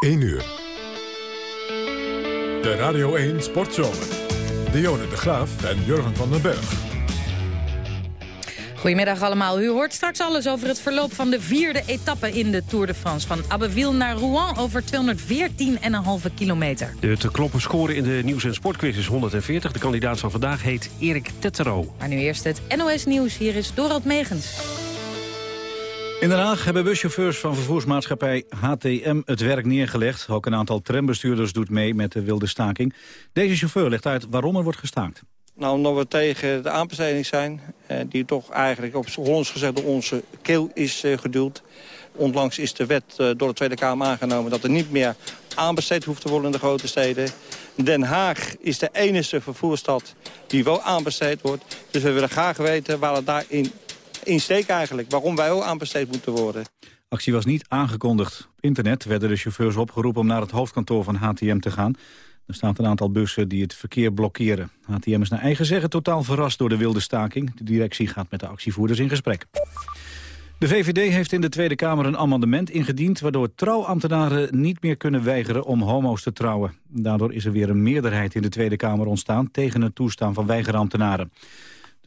1 uur. De Radio 1 Sportzomer. Dionne de Graaf en Jurgen van den Berg. Goedemiddag allemaal. U hoort straks alles over het verloop van de vierde etappe in de Tour de France. Van Abbeville naar Rouen over 214,5 kilometer. De te kloppen score in de nieuws- en sportquiz is 140. De kandidaat van vandaag heet Erik Tettero. Maar nu eerst het NOS Nieuws. Hier is Dorald Megens. In Den Haag hebben buschauffeurs van vervoersmaatschappij HTM het werk neergelegd. Ook een aantal trambestuurders doet mee met de wilde staking. Deze chauffeur legt uit waarom er wordt gestaakt. Nou, omdat we tegen de aanbesteding zijn, eh, die toch eigenlijk op Hollands gezegd door onze keel is eh, geduwd. Onlangs is de wet eh, door de Tweede Kamer aangenomen dat er niet meer aanbesteed hoeft te worden in de grote steden. Den Haag is de enige vervoerstad die wel aanbesteed wordt. Dus we willen graag weten waar het daarin in steekt eigenlijk. Waarom wij ook aanbesteed moeten worden. Actie was niet aangekondigd. Op internet werden de chauffeurs opgeroepen om naar het hoofdkantoor van HTM te gaan. Er staat een aantal bussen die het verkeer blokkeren. HTM is naar eigen zeggen totaal verrast door de wilde staking. De directie gaat met de actievoerders in gesprek. De VVD heeft in de Tweede Kamer een amendement ingediend... waardoor trouwambtenaren niet meer kunnen weigeren om homo's te trouwen. Daardoor is er weer een meerderheid in de Tweede Kamer ontstaan... tegen het toestaan van weigerambtenaren.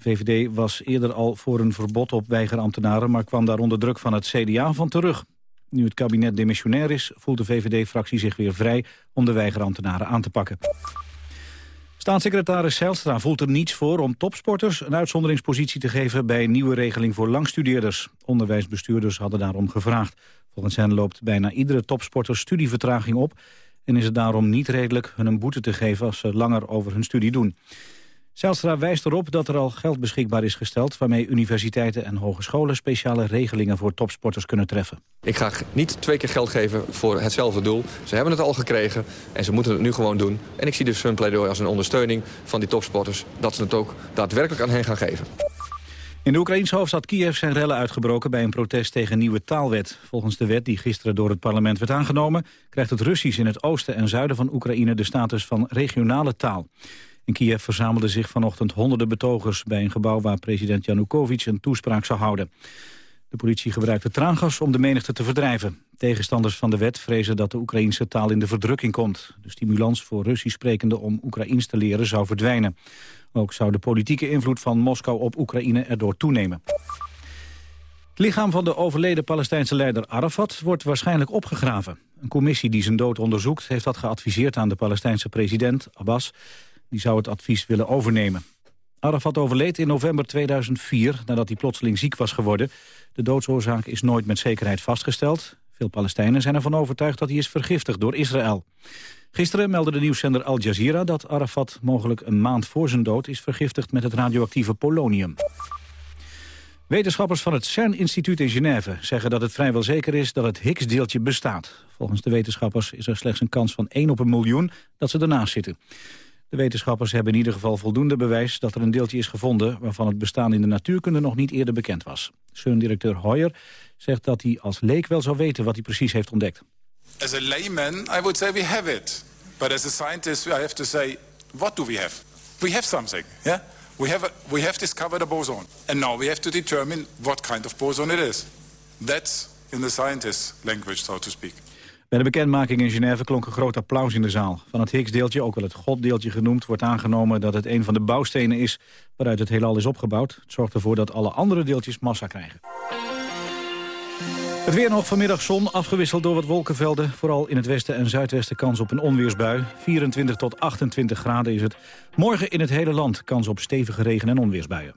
VVD was eerder al voor een verbod op weigerambtenaren... maar kwam daar onder druk van het CDA van terug. Nu het kabinet demissionair is, voelt de VVD-fractie zich weer vrij... om de weigerambtenaren aan te pakken. Staatssecretaris Zijlstra voelt er niets voor om topsporters een uitzonderingspositie te geven bij een nieuwe regeling voor langstudeerders. Onderwijsbestuurders hadden daarom gevraagd. Volgens hen loopt bijna iedere topsporter studievertraging op en is het daarom niet redelijk hun een boete te geven als ze langer over hun studie doen. Zijlstra wijst erop dat er al geld beschikbaar is gesteld... waarmee universiteiten en hogescholen speciale regelingen voor topsporters kunnen treffen. Ik ga niet twee keer geld geven voor hetzelfde doel. Ze hebben het al gekregen en ze moeten het nu gewoon doen. En ik zie dus hun pleidooi als een ondersteuning van die topsporters... dat ze het ook daadwerkelijk aan hen gaan geven. In de Oekraïnse hoofdstad Kiev zijn rellen uitgebroken bij een protest tegen een nieuwe taalwet. Volgens de wet die gisteren door het parlement werd aangenomen... krijgt het Russisch in het oosten en zuiden van Oekraïne de status van regionale taal. In Kiev verzamelden zich vanochtend honderden betogers... bij een gebouw waar president Janukovic een toespraak zou houden. De politie gebruikte traangas om de menigte te verdrijven. Tegenstanders van de wet vrezen dat de Oekraïnse taal in de verdrukking komt. De stimulans voor Russisch sprekenden om Oekraïens te leren zou verdwijnen. Ook zou de politieke invloed van Moskou op Oekraïne erdoor toenemen. Het lichaam van de overleden Palestijnse leider Arafat wordt waarschijnlijk opgegraven. Een commissie die zijn dood onderzoekt heeft dat geadviseerd aan de Palestijnse president Abbas. Die zou het advies willen overnemen. Arafat overleed in november 2004 nadat hij plotseling ziek was geworden. De doodsoorzaak is nooit met zekerheid vastgesteld. Veel Palestijnen zijn ervan overtuigd dat hij is vergiftigd door Israël. Gisteren meldde de nieuwszender Al Jazeera dat Arafat mogelijk een maand voor zijn dood is vergiftigd met het radioactieve polonium. Wetenschappers van het CERN-instituut in Genève zeggen dat het vrijwel zeker is dat het Higgs-deeltje bestaat. Volgens de wetenschappers is er slechts een kans van 1 op een miljoen dat ze ernaast zitten. De wetenschappers hebben in ieder geval voldoende bewijs dat er een deeltje is gevonden waarvan het bestaan in de natuurkunde nog niet eerder bekend was. CERN-directeur Hoyer zegt dat hij als leek wel zou weten wat hij precies heeft ontdekt. As a layman, I would say we have it. But as a scientist, I have to say, what do we have? We have something, yeah? We have, a, we have discovered a boson. And now we have to determine what kind of boson it is. That's in the scientist language, so to speak. Bij de bekendmaking in Genève klonk een groot applaus in de zaal. Van het Higgs-deeltje, ook wel het goddeeltje genoemd... wordt aangenomen dat het een van de bouwstenen is waaruit het heelal is opgebouwd. Het zorgt ervoor dat alle andere deeltjes massa krijgen. Het weer nog vanmiddag zon, afgewisseld door wat wolkenvelden. Vooral in het westen en zuidwesten kans op een onweersbui. 24 tot 28 graden is het. Morgen in het hele land kans op stevige regen- en onweersbuien.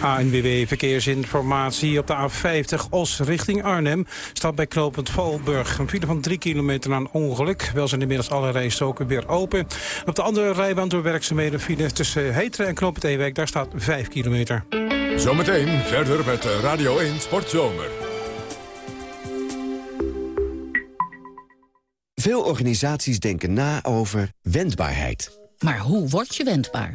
ANWB Verkeersinformatie op de A50 Os richting Arnhem... staat bij knooppunt Valburg. Een file van 3 kilometer een ongeluk. Wel zijn inmiddels alle rijstroken weer open. Op de andere rijbaan door werkzaamheden file tussen Heteren en knooppunt Ewijk... daar staat 5 kilometer. Zometeen verder met Radio 1 Sportzomer. Veel organisaties denken na over wendbaarheid. Maar hoe word je wendbaar?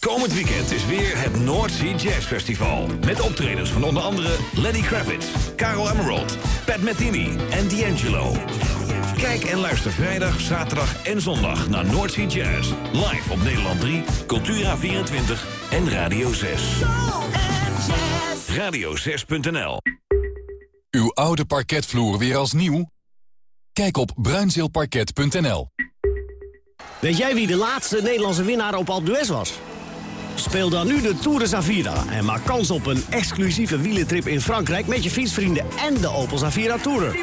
Komend weekend is weer het North Sea Jazz Festival. Met optredens van onder andere Lenny Kravitz, Caro Emerald, Pat Metheny en D'Angelo. Kijk en luister vrijdag, zaterdag en zondag naar North Sea Jazz. Live op Nederland 3, Cultura24 en Radio 6. Radio6.nl Uw oude parketvloer weer als nieuw? Kijk op bruinzeelparket.nl Weet jij wie de laatste Nederlandse winnaar op Alpe was? Speel dan nu de Tour de Zavira en maak kans op een exclusieve wielentrip in Frankrijk... met je fietsvrienden en de Opel Zavira Tourer.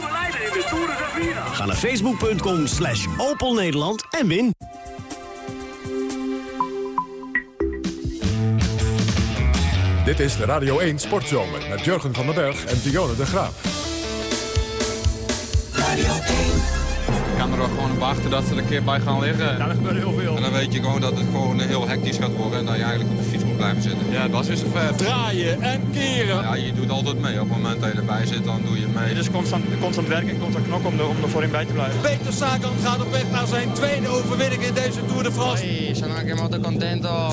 Ga naar facebook.com slash Opel Nederland en win. Dit is de Radio 1 Sportzomer met Jurgen van den Berg en Dionne de Graaf. Radio 1. Kan er ook gewoon op wachten dat ze er een keer bij gaan liggen. Ja, dat gebeurt heel veel. En dan weet je gewoon dat het gewoon heel hectisch gaat worden en dat je eigenlijk op de fiets moet blijven zitten. Ja, dat is weer zover. Draaien en keren. Ja, je doet altijd mee. Op het moment dat je erbij zit, dan doe je mee. Het is constant, constant werken, constant knokken om er, om er voorin bij te blijven. Peter Sagan gaat op weg naar zijn tweede overwinning in deze Tour de France. Hey, sono anche molto contento.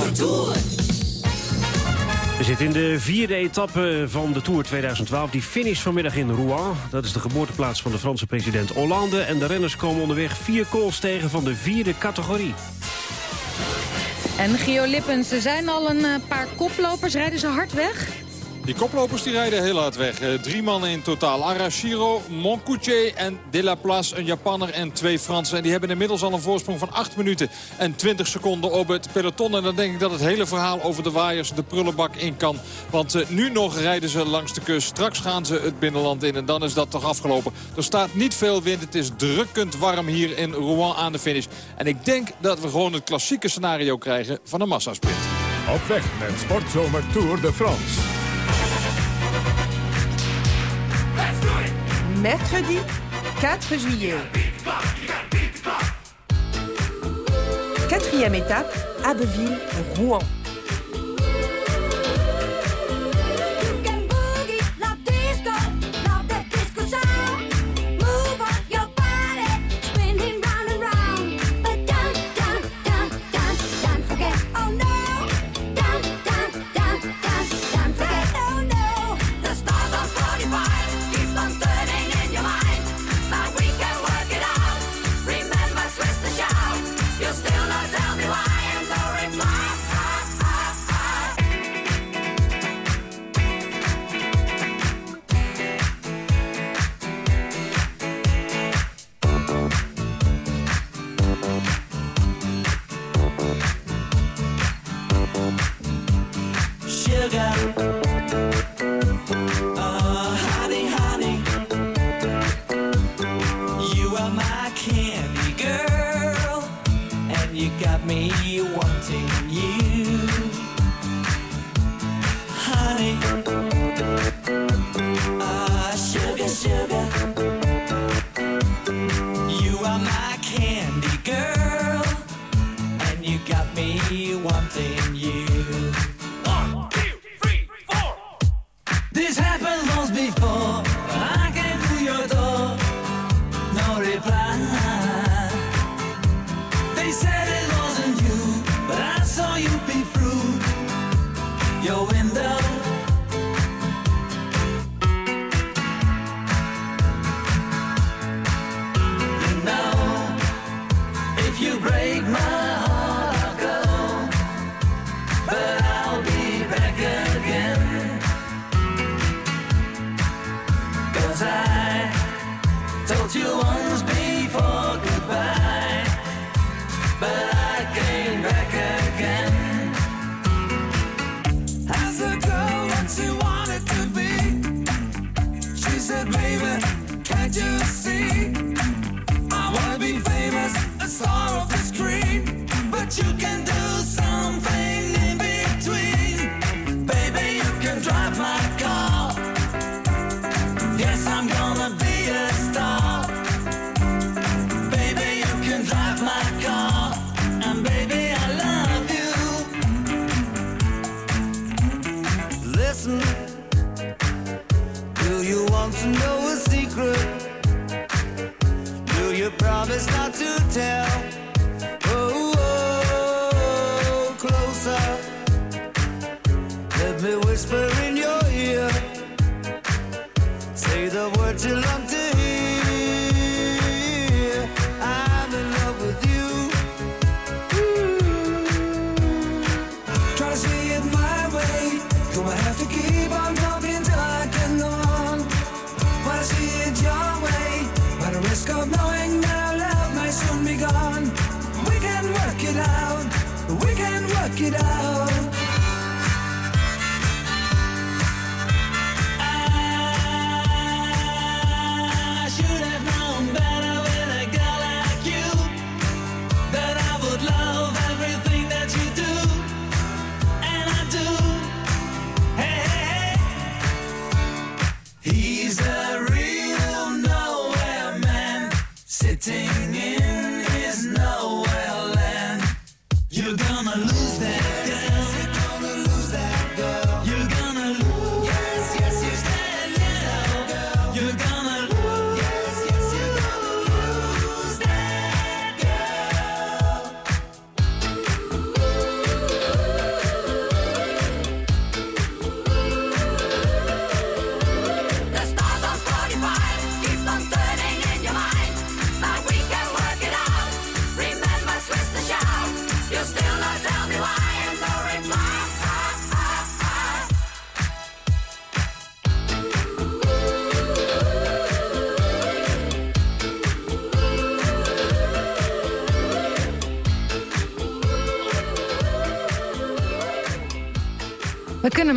We zitten in de vierde etappe van de Tour 2012. Die finish vanmiddag in Rouen. Dat is de geboorteplaats van de Franse president Hollande. En de renners komen onderweg vier calls tegen van de vierde categorie. En Gio Lippens, er zijn al een eh, paar koplopers. Rijden ze hard weg? Die koplopers die rijden heel hard weg. Eh, drie mannen in totaal. Arashiro, Moncoutier en De La Place, een Japanner en twee Fransen. En die hebben inmiddels al een voorsprong van 8 minuten en 20 seconden op het peloton. En dan denk ik dat het hele verhaal over de waaiers de prullenbak in kan. Want uh, nu nog rijden ze langs de kust. Straks gaan ze het binnenland in en dan is dat toch afgelopen. Er staat niet veel wind. Het is drukkend warm hier in Rouen aan de finish. En ik denk dat we gewoon het klassieke scenario krijgen van een massasprint. Op weg met Sportzomer Tour de France. Mercredi 4 juillet. Quatrième étape, Abbeville-Rouen. told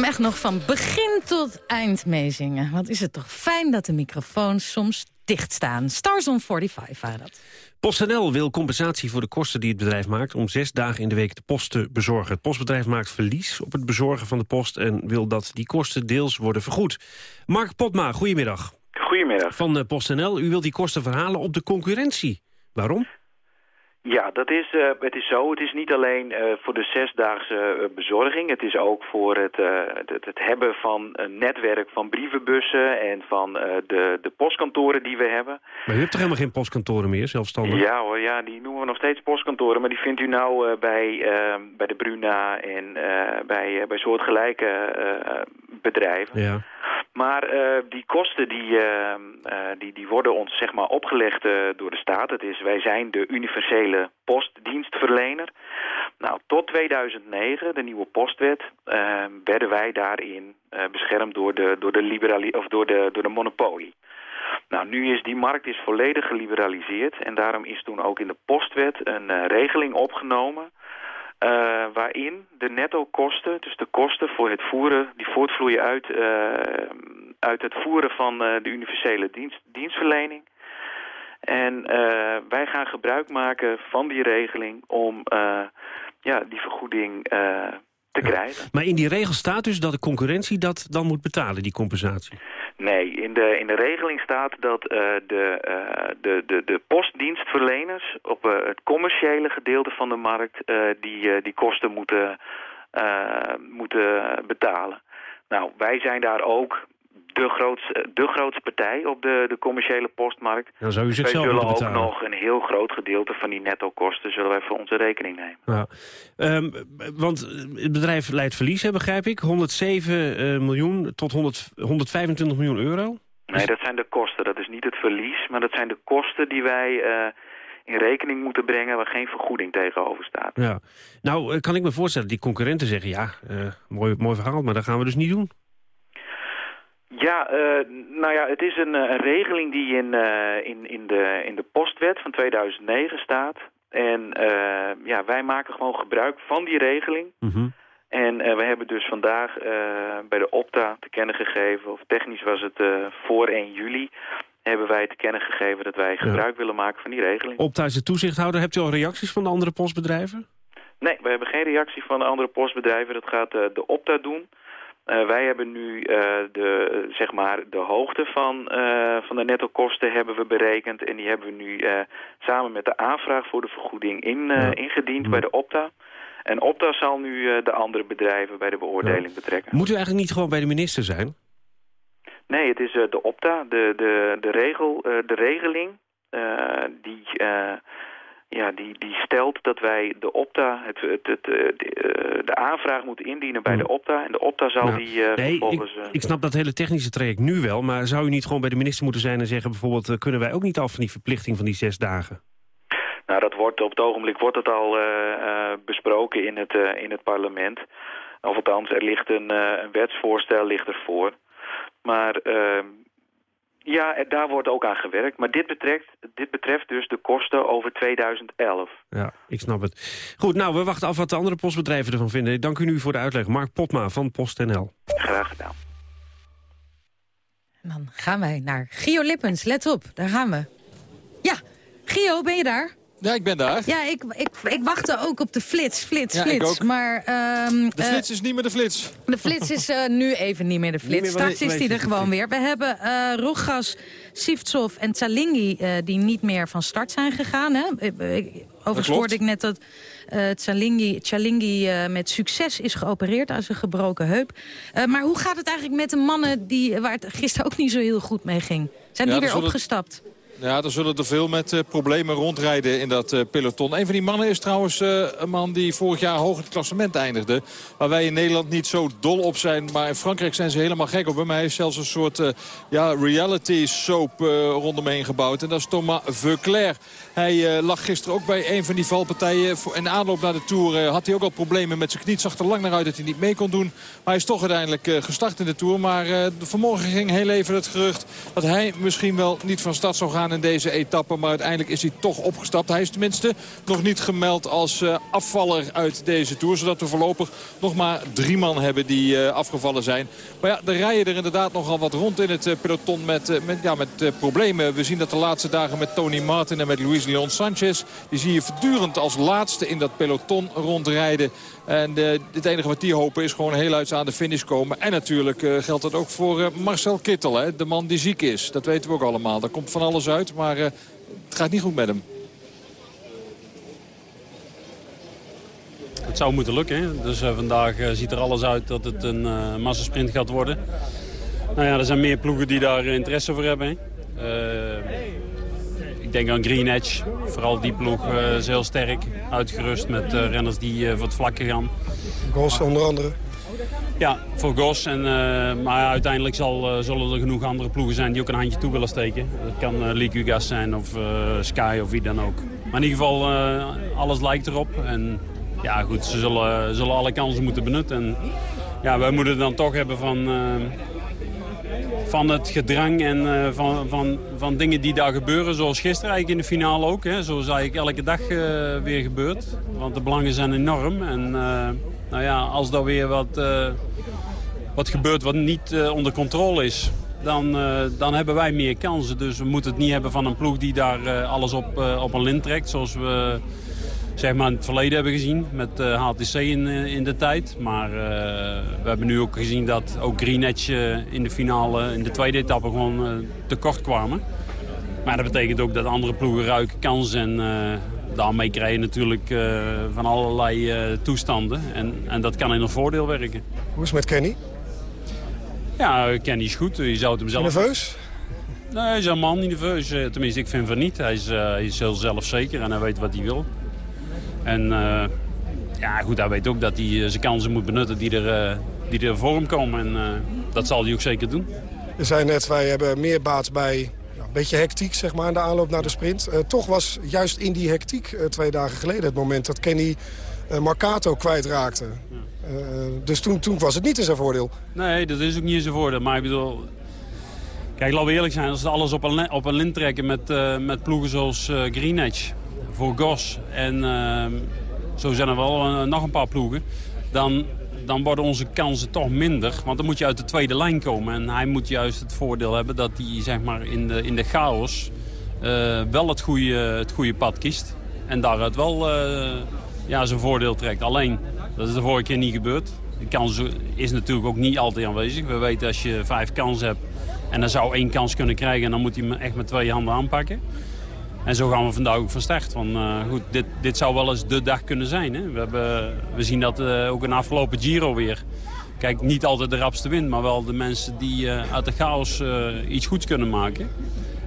hem echt nog van begin tot eind meezingen. Wat is het toch fijn dat de microfoons soms dicht staan. Stars on 45 waren dat. PostNL wil compensatie voor de kosten die het bedrijf maakt... om zes dagen in de week de post te bezorgen. Het postbedrijf maakt verlies op het bezorgen van de post... en wil dat die kosten deels worden vergoed. Mark Potma, goedemiddag. Goedemiddag. Van eh, PostNL, u wilt die kosten verhalen op de concurrentie. Waarom? Ja, dat is, eh, het is zo. Het is niet alleen eh, voor de zesdaagse eh, bezorging. Het is ook voor het, eh, het, het hebben van een netwerk van brievenbussen... en van de, de postkantoren die we hebben. Maar u hebt toch helemaal geen postkantoren meer, zelfstandig? Ja hoor, ja, die noemen we nog steeds postkantoren. Maar die vindt u nou bij, bij de Bruna en eh, bij, bij soortgelijke bedrijven. Ja. Maar eh, die kosten die, eh, eh, die, die worden ons zeg maar opgelegd door de staat. Het is, wij zijn de universele postdienstverlener. Nou, tot 2009, de nieuwe postwet, werden wij daarin beschermd door de, door, de liberali of door, de, door de monopolie. Nou, nu is die markt is volledig geliberaliseerd en daarom is toen ook in de postwet een regeling opgenomen eh, waarin de netto-kosten, dus de kosten voor het voeren, die voortvloeien uit, eh, uit het voeren van eh, de universele dienst, dienstverlening. En wij gaan gebruik maken van die regeling om ja, die vergoeding te krijgen. Maar in die regel staat dus dat de concurrentie dat dan moet betalen, die compensatie. Nee, in de, in de regeling staat dat eh, de, eh, de, de, de postdienstverleners op eh, het commerciële gedeelte van de markt die, die kosten moeten, moeten betalen. Nou, wij zijn daar ook de grootste, de grootste partij op de, de commerciële postmarkt. Dan zou u wij zichzelf zullen ook nog een heel groot gedeelte van die netto-kosten zullen wij voor onze rekening nemen. Ja. Ehm, want het bedrijf leidt verlies, hè, begrijp ik. 107 eh, miljoen tot 100, 125 miljoen euro. Nee, dat zijn de kosten. Dat is niet het verlies, maar dat zijn de kosten die wij eh, in rekening moeten brengen waar geen vergoeding tegenover staat. Ja. Nou, eh, kan ik me voorstellen, die concurrenten zeggen... ja, eh, mooi, mooi verhaal, maar dat gaan we dus niet doen. Ja, eh, nou ja, het is een, eh, een regeling die in, eh, in, in, de, in de postwet van 2009 staat. En ja, wij maken gewoon gebruik van die regeling. En eh, we hebben dus vandaag bij de Opta te kennen gegeven, of technisch was het voor 1 juli, hebben wij te kennen gegeven dat wij gebruik willen maken van die regeling. Op thuis de toezichthouder, hebt u al reacties van de andere postbedrijven? Nee, we hebben geen reactie van de andere postbedrijven. Dat gaat de Opta doen. Eh, wij hebben nu eh, de, zeg maar de hoogte van, eh, van de netto-kosten hebben we berekend. En die hebben we nu samen met de aanvraag voor de vergoeding in, ingediend bij de Opta. En Opta zal nu de andere bedrijven bij de beoordeling betrekken. Moet u eigenlijk niet gewoon bij de minister zijn? Nee, het is de Opta, de, de, de, regel, de regeling die, ja, die, die stelt dat wij de Opta, het, het, het, eh, de, eh, de aanvraag moeten indienen bij de Opta. En de Opta zal die eh, nee, vervolgens... ik, ik snap dat hele technische traject nu wel... maar zou u niet gewoon bij de minister moeten zijn en zeggen... bijvoorbeeld, kunnen wij ook niet af van die verplichting van die zes dagen? Nou, dat wordt op het ogenblik wordt het al besproken in het, in het parlement. Of althans, er ligt een, een wetsvoorstel ligt ervoor. Maar ehm, Ja, er- daar wordt ook aan gewerkt. Maar dit betreft, dit betreft dus de kosten over 2011. Ja, ik snap het. Goed, nou, we wachten af wat de andere postbedrijven ervan vinden. Dank u nu voor de uitleg. Mark Potma van PostNL. Graag gedaan. En dan gaan wij naar Gio Lippens. Let op, daar gaan we. Ja, Gio, ben je daar? Ja, ik ben daar. Ja, ik, ik, ik wachtte ook op de flits, flits, Ja, ik flits. ook. Maar ehm, De eh, flits is niet meer de flits. de flits is eh, nu even niet meer de flits. meer Straks is die er gewoon weer. We hebben eh Rogas, Sivtsov en Tsalingi eh, die niet meer van start zijn gegaan. Hè? Overigens hoorde ik net dat eh Tsalingi, Tsalingi eh, met succes is geopereerd aan zijn gebroken heup. Eh, maar hoe gaat het eigenlijk met de mannen die, waar het gisteren ook niet zo heel goed mee ging? Zijn Ja, die weer opgestapt? Ja, er zullen er veel met eh, problemen rondrijden in dat eh, peloton. Een van die mannen is trouwens eh, een man die vorig jaar hoog in het klassement eindigde. Waar wij in Nederland niet zo dol op zijn. Maar in Frankrijk zijn ze helemaal gek op hem. Hij heeft zelfs een soort ja, reality soap rondom heen gebouwd. En dat is Thomas Veuclair. Hij eh, lag gisteren ook bij een van die valpartijen. In aanloop naar de Tour eh, had hij ook al problemen met zijn knie. Het zag er lang naar uit dat hij niet mee kon doen. Maar hij is toch uiteindelijk eh, gestart in de Tour. Maar vanmorgen ging heel even het gerucht dat hij misschien wel niet van start zou gaan in deze etappe. Maar uiteindelijk is hij toch opgestapt. Hij is tenminste nog niet gemeld als afvaller uit deze Tour. Zodat we voorlopig nog maar drie man hebben die afgevallen zijn. Maar ja, er rijden er inderdaad nogal wat rond in het peloton met, met, ja, met problemen. We zien dat de laatste dagen met Tony Martin en met Luis Leon Sanchez... die zie je voortdurend als laatste in dat peloton rondrijden. En eh, het enige wat die hopen is gewoon heel uit aan de finish komen. En natuurlijk eh, geldt dat ook voor eh, Marcel Kittel, hè, de man die ziek is. Dat weten we ook allemaal. Daar komt van alles uit, maar het gaat niet goed met hem. Het zou moeten lukken. Dus vandaag ziet er alles uit dat het een massasprint gaat worden. Nou ja, er zijn meer ploegen die daar interesse voor hebben. Ik denk aan Green Edge. Vooral die ploeg eh, is heel sterk. Uitgerust met eh, renners die eh, voor het vlakke gaan. Gos onder andere. Ja, voor Gos. En, maar uiteindelijk zal, zullen er genoeg andere ploegen zijn die ook een handje toe willen steken. Dat kan uh, zijn of Sky of wie dan ook. Maar in ieder geval, alles lijkt erop. En ja, goed, ze zullen, zullen alle kansen moeten benutten. En ja, wij moeten het dan toch hebben van, van het gedrang en eh, van, van, van dingen die daar gebeuren. Zoals gisteren eigenlijk in de finale ook. Hè. Zoals eigenlijk elke dag eh, weer gebeurt. Want de belangen zijn enorm. En eh, nou ja, als er weer wat, wat gebeurt wat niet onder controle is... Dan, dan hebben wij meer kansen. Dus we moeten het niet hebben van een ploeg die daar alles op, op een lint trekt. Zoals we zeg maar, in het verleden hebben gezien met eh, HTC in, eh, in de tijd. Maar eh, we hebben nu ook gezien dat ook Green Edge eh, in de finale, in de tweede etappe, gewoon eh, tekort kwamen. Maar dat betekent ook dat andere ploegen ruiken kans en eh, daarmee krijg je natuurlijk eh, van allerlei eh, toestanden. En, en dat kan in een voordeel werken. Hoe is het met Kenny? Ja, Kenny is goed. Je zou het hem zelf... Nerveus? Nee, hij is helemaal niet nerveus. Eh, Tenminste, ik vind van niet. Hij is, eh, hij is heel zelfzeker en hij weet wat hij wil. En eh, ja, goed, hij weet ook dat hij eh, zijn kansen moet benutten die er, eh, die er voor hem komen. En dat zal hij ook zeker doen. Je zei net, wij hebben meer baat bij een beetje hectiek zeg maar, in de aanloop naar de sprint. Toch was juist in die hectiek twee dagen geleden het moment dat Kenny eh, Marcato kwijtraakte. Dus toen, toen was het niet in zijn voordeel. Nee, dat is ook niet in zijn voordeel. Maar ik bedoel... Kijk, laten we eerlijk zijn. Als ze alles op een, op een lint trekken met, met ploegen zoals Green Edge, voor Gos... en eh, zo zijn er wel eh, nog een paar ploegen... Dan, dan worden onze kansen toch minder. Want dan moet je uit de tweede lijn komen. En hij moet juist het voordeel hebben dat hij zeg maar, in, de, in de chaos... eh, wel het goede, het goede pad kiest. En daaruit wel eh, ja, zijn voordeel trekt. Alleen, dat is de vorige keer niet gebeurd. De kans is natuurlijk ook niet altijd aanwezig. We weten als je vijf kansen hebt en dan zou één kans kunnen krijgen... en dan moet hij hem echt met twee handen aanpakken. En zo gaan we vandaag ook van start. Want eh, goed, dit, dit zou wel eens de dag kunnen zijn. Hè? We, hebben, we zien dat eh, ook in de afgelopen Giro weer. Kijk, niet altijd de rapste wind, maar wel de mensen die eh, uit de chaos iets goeds kunnen maken.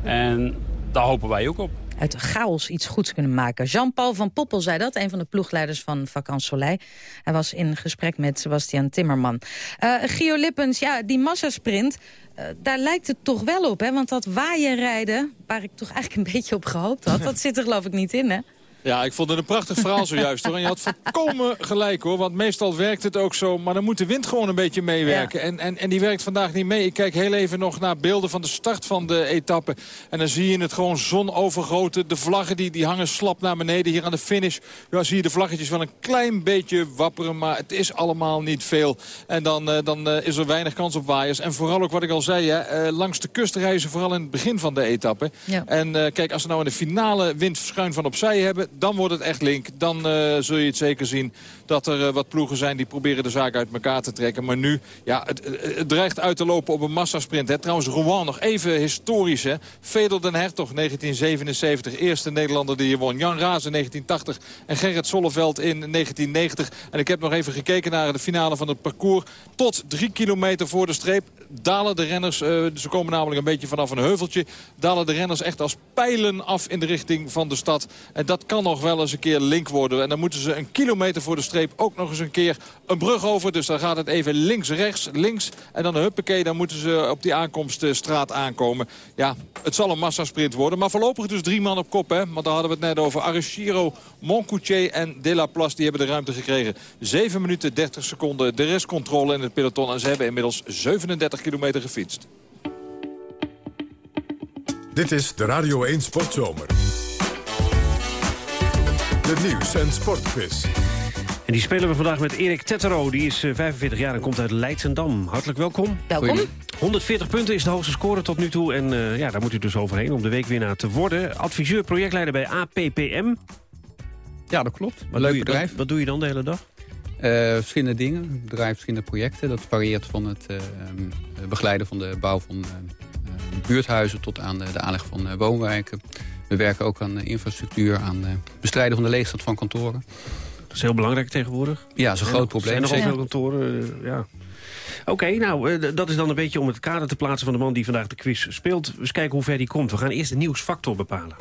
En daar hopen wij ook op. uit chaos iets goeds kunnen maken. Jean-Paul van Poppel zei dat, een van de ploegleiders van Vakant Soleil. Hij was in gesprek met Sebastian Timmerman. Eh Gio Lippens, ja, die massasprint, eh, daar lijkt het toch wel op. Hè? Want dat waaien rijden, waar ik toch eigenlijk een beetje op gehoopt had... dat zit er geloof ik niet in, hè? Ja, ik vond het een prachtig verhaal zojuist hoor. En je had volkomen gelijk hoor. Want meestal werkt het ook zo. Maar dan moet de wind gewoon een beetje meewerken. En, en, en die werkt vandaag niet mee. Ik kijk heel even nog naar beelden van de start van de etappe. En dan zie je het gewoon zonovergoten. De vlaggen die, die hangen slap naar beneden. Hier aan de finish ja, zie je de vlaggetjes wel een klein beetje wapperen. Maar het is allemaal niet veel. En dan, eh, dan eh, is er weinig kans op waaiers. En vooral ook wat ik al zei. Hè, eh, langs de kust reizen. Vooral in het begin van de etappe. Ja. En kijk, als we nou in de finale wind schuin van opzij hebben... dan wordt het echt link. Dan eh, zul je het zeker zien dat er eh, wat ploegen zijn... die proberen de zaak uit elkaar te trekken. Maar nu, ja, het, dreigt uit te lopen op een massasprint. Hè. Trouwens, Rouen nog even historisch. Hè. Vedel den Hertog, 1977. Eerste Nederlander die hier won. Jan Raas in 1980. En Gerrit Solleveld in 1990. En ik heb nog even gekeken naar de finale van het parcours. Tot drie kilometer voor de streep dalen de renners, eh, ze komen namelijk een beetje vanaf een heuveltje, dalen de renners echt als pijlen af in de richting van de stad. En dat kan nog wel eens een keer link worden. En dan moeten ze een kilometer voor de streep ook nog eens een keer een brug over. Dus dan gaat het even links, rechts, links. En dan huppakee, dan moeten ze op die aankomststraat aankomen. Ja, het zal een massasprint worden. Maar voorlopig dus drie man op kop, hè. Want daar hadden we het net over. Arashiro, Moncoutier en De La Place, die hebben de ruimte gekregen. 7 minuten 30 seconden de restcontrole in het peloton. En ze hebben inmiddels 37 kilometer gefietst. Dit is de Radio 1 Sportzomer. De nieuws- en sportquiz. En die spelen we vandaag met Erik Tettero. Die is eh, 45 jaar en komt uit Leidsendam. Hartelijk welkom. Welkom. 140 punten is de hoogste score tot nu toe. En eh, ja, daar moet u dus overheen om de weekwinnaar te worden. Adviseur projectleider bij APPM. Ja, dat klopt. Wat Leuk bedrijf. Wat doe je dan de hele dag? Eh, verschillende dingen. Ik bedrijf verschillende projecten. Dat varieert van het eh, ehm, begeleiden van de bouw van eh, buurthuizen... tot aan de, de aanleg van woonwijken. We werken ook aan infrastructuur, aan bestrijden van de leegstand van kantoren. Dat is heel belangrijk tegenwoordig. Ja, dat is een groot probleem. Er zijn nogal zeker. veel kantoren, ja. Oké, nou, dat is dan een beetje om het kader te plaatsen van de man die vandaag de quiz speelt. Dus kijken hoe ver die komt. We gaan eerst de nieuwsfactor bepalen.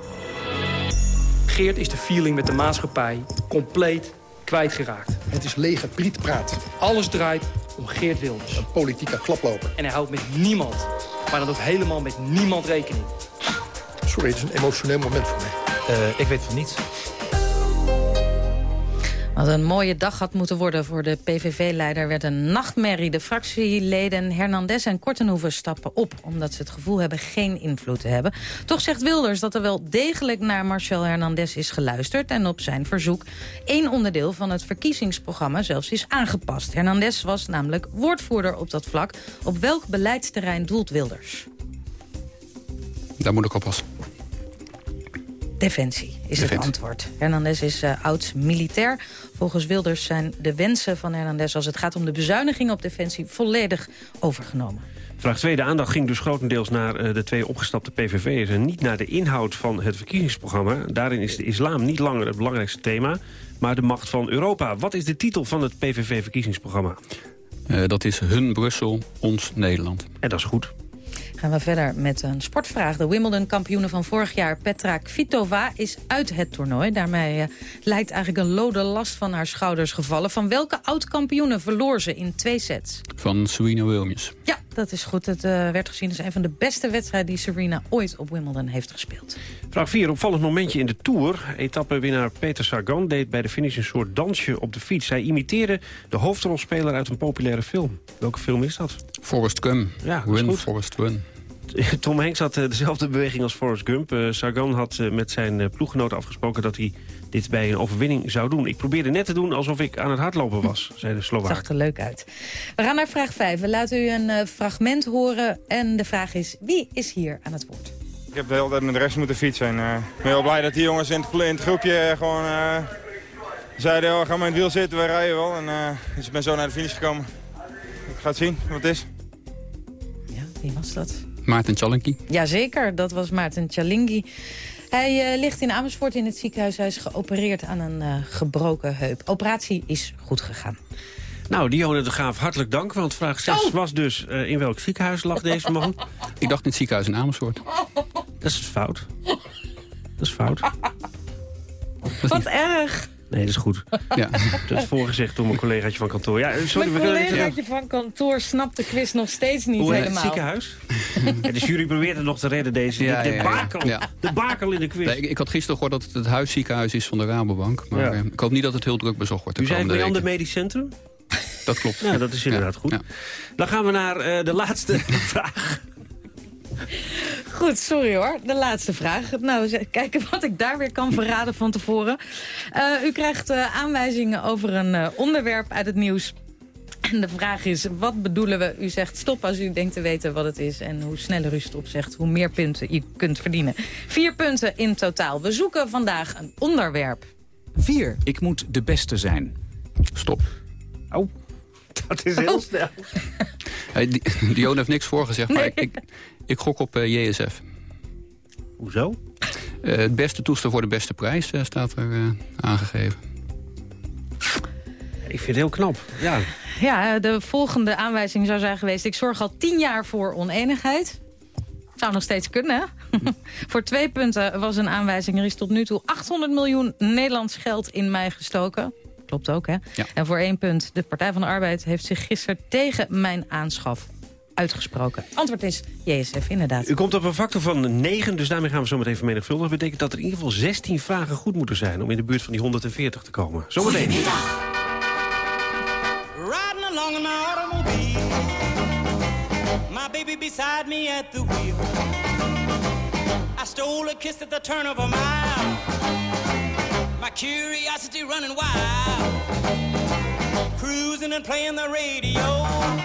Geert is de feeling met de maatschappij compleet kwijtgeraakt. Het is lege prietpraat. Alles draait om Geert Wilders. Een politieke klaploper. En hij houdt met niemand, maar dan ook helemaal met niemand rekening. Sorry, het is een emotioneel moment voor mij. ik weet van niets. Wat een mooie dag had moeten worden voor de PVV-leider... werd een nachtmerrie. De fractieleden Hernandez en Kortenhoeven stappen op... omdat ze het gevoel hebben geen invloed te hebben. Toch zegt Wilders dat er wel degelijk naar Marcel Hernandez is geluisterd... en op zijn verzoek één onderdeel van het verkiezingsprogramma zelfs is aangepast. Hernandez was namelijk woordvoerder op dat vlak. Op welk beleidsterrein doelt Wilders? Daar moet ik oppassen. Defensie is het antwoord. Hernandez is eh, oud-militair. Volgens Wilders zijn de wensen van Hernandez... als het gaat om de bezuiniging op Defensie volledig overgenomen. Vraag 2. De aandacht ging dus grotendeels naar eh, de twee opgestapte PVV'ers... en niet naar de inhoud van het verkiezingsprogramma. Daarin is de islam niet langer het belangrijkste thema... maar de macht van Europa. Wat is de titel van het PVV-verkiezingsprogramma? Eh, dat is hun Brussel, ons Nederland. En dat is goed. Gaan we verder met een sportvraag. De Wimbledon-kampioene van vorig jaar, Petra Kvitova, is uit het toernooi. Daarmee eh, lijkt eigenlijk een lode last van haar schouders gevallen. Van welke oud-kampioene verloor ze in twee sets? Van Serena Williams. Ja, dat is goed. Het eh, werd gezien als een van de beste wedstrijden... die Serena ooit op Wimbledon heeft gespeeld. Vraag 4. Opvallend momentje in de Tour. Etappewinnaar Peter Sagan deed bij de finish een soort dansje op de fiets. Hij imiteerde de hoofdrolspeler uit een populaire film. Welke film is dat? Forrest Gump. Ja, Win, goed. Forrest, win. Tom Hanks had eh, dezelfde beweging als Forrest Gump. Eh, Sagan had met zijn ploeggenoten afgesproken dat hij dit bij een overwinning zou doen. Ik probeerde net te doen alsof ik aan het hardlopen was, zei de Het Slovaak. zag er leuk uit. We gaan naar vraag 5. We laten u een eh, fragment horen. En de vraag is, wie is hier aan het woord? Ik heb de hele tijd met de rest moeten fietsen. En, eh, ik ben heel blij dat die jongens in het, in het groepje eh, gewoon eh, zeiden... Oh, ga maar in het wiel zitten, wij rijden wel. En, eh, dus ik ben zo naar de finish gekomen. Ik ga het zien wat het is. Wie was dat? Maarten Chalinki. Jazeker, dat was Maarten Chalingi. Hij eh, ligt in Amersfoort in het ziekenhuis. Hij is geopereerd aan een eh, gebroken heup. Operatie is goed gegaan. Nou, Dionne de Graaf, hartelijk dank. Want vraag 6 was dus eh, in welk ziekenhuis lag deze man? Ik dacht in het ziekenhuis in Amersfoort. Dat is fout. Dat is fout. Wat erg. Nee, dat is goed. Ja. Dat is voorgezegd door mijn collegaatje van kantoor. Ja, sorry, Mijn collegaatje van kantoor snapt de quiz nog steeds niet Hoe heet het helemaal. ziekenhuis? Ja, de jury probeert het nog te redden, deze. Ja, de, bakel, Ja. de bakel in de quiz. Nee, ik, ik had gisteren gehoord dat het het huisziekenhuis is van de Rabobank. Maar Ja. eh, ik hoop niet dat het heel druk bezocht wordt. U zei Leander weken. Medisch Centrum? Dat klopt. Ja, dat is inderdaad goed. Dan gaan we naar eh, de laatste vraag. Goed, sorry hoor. De laatste vraag. Nou, kijken wat ik daar weer kan verraden van tevoren. Eh, u krijgt eh, aanwijzingen over een eh, onderwerp uit het nieuws. En de vraag is, wat bedoelen we? U zegt stop als u denkt te weten wat het is. En hoe sneller u stop zegt, hoe meer punten u kunt verdienen. Vier punten in totaal. We zoeken vandaag een onderwerp. 4. Ik moet de beste zijn. Stop. Oh, dat is heel snel. Hey, Di- Dion heeft niks voorgezegd, maar ik, ik, ik gok op eh, JSF. Hoezo? Eh, het beste toestel voor de beste prijs eh, staat er eh, aangegeven. Ik vind het heel knap. Ja. Ja, de volgende aanwijzing zou zijn geweest... ik zorg al tien jaar voor oneenigheid. Zou nog steeds kunnen, hè? voor twee punten was een aanwijzing. Er is tot nu toe 800 miljoen Nederlands geld in mij gestoken. Klopt ook, hè? Ja. En voor één punt. De Partij van de Arbeid heeft zich gisteren tegen mijn aanschaf uitgesproken. Antwoord is JSF, inderdaad. U komt op een factor van 9, dus daarmee gaan we zo meteen vermenigvuldigen. Dat betekent dat er in ieder geval 16 vragen goed moeten zijn... om in de buurt van die 140 te komen. Zometeen. Riding along in my automobile. My baby beside me at the wheel. I stole a kiss at the turn of a mile. My curiosity running wild. Cruising and playing the radio.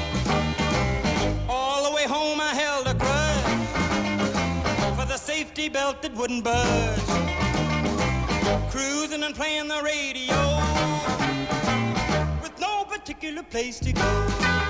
50 belted wooden budge, cruising and playing the radio with no particular place to go.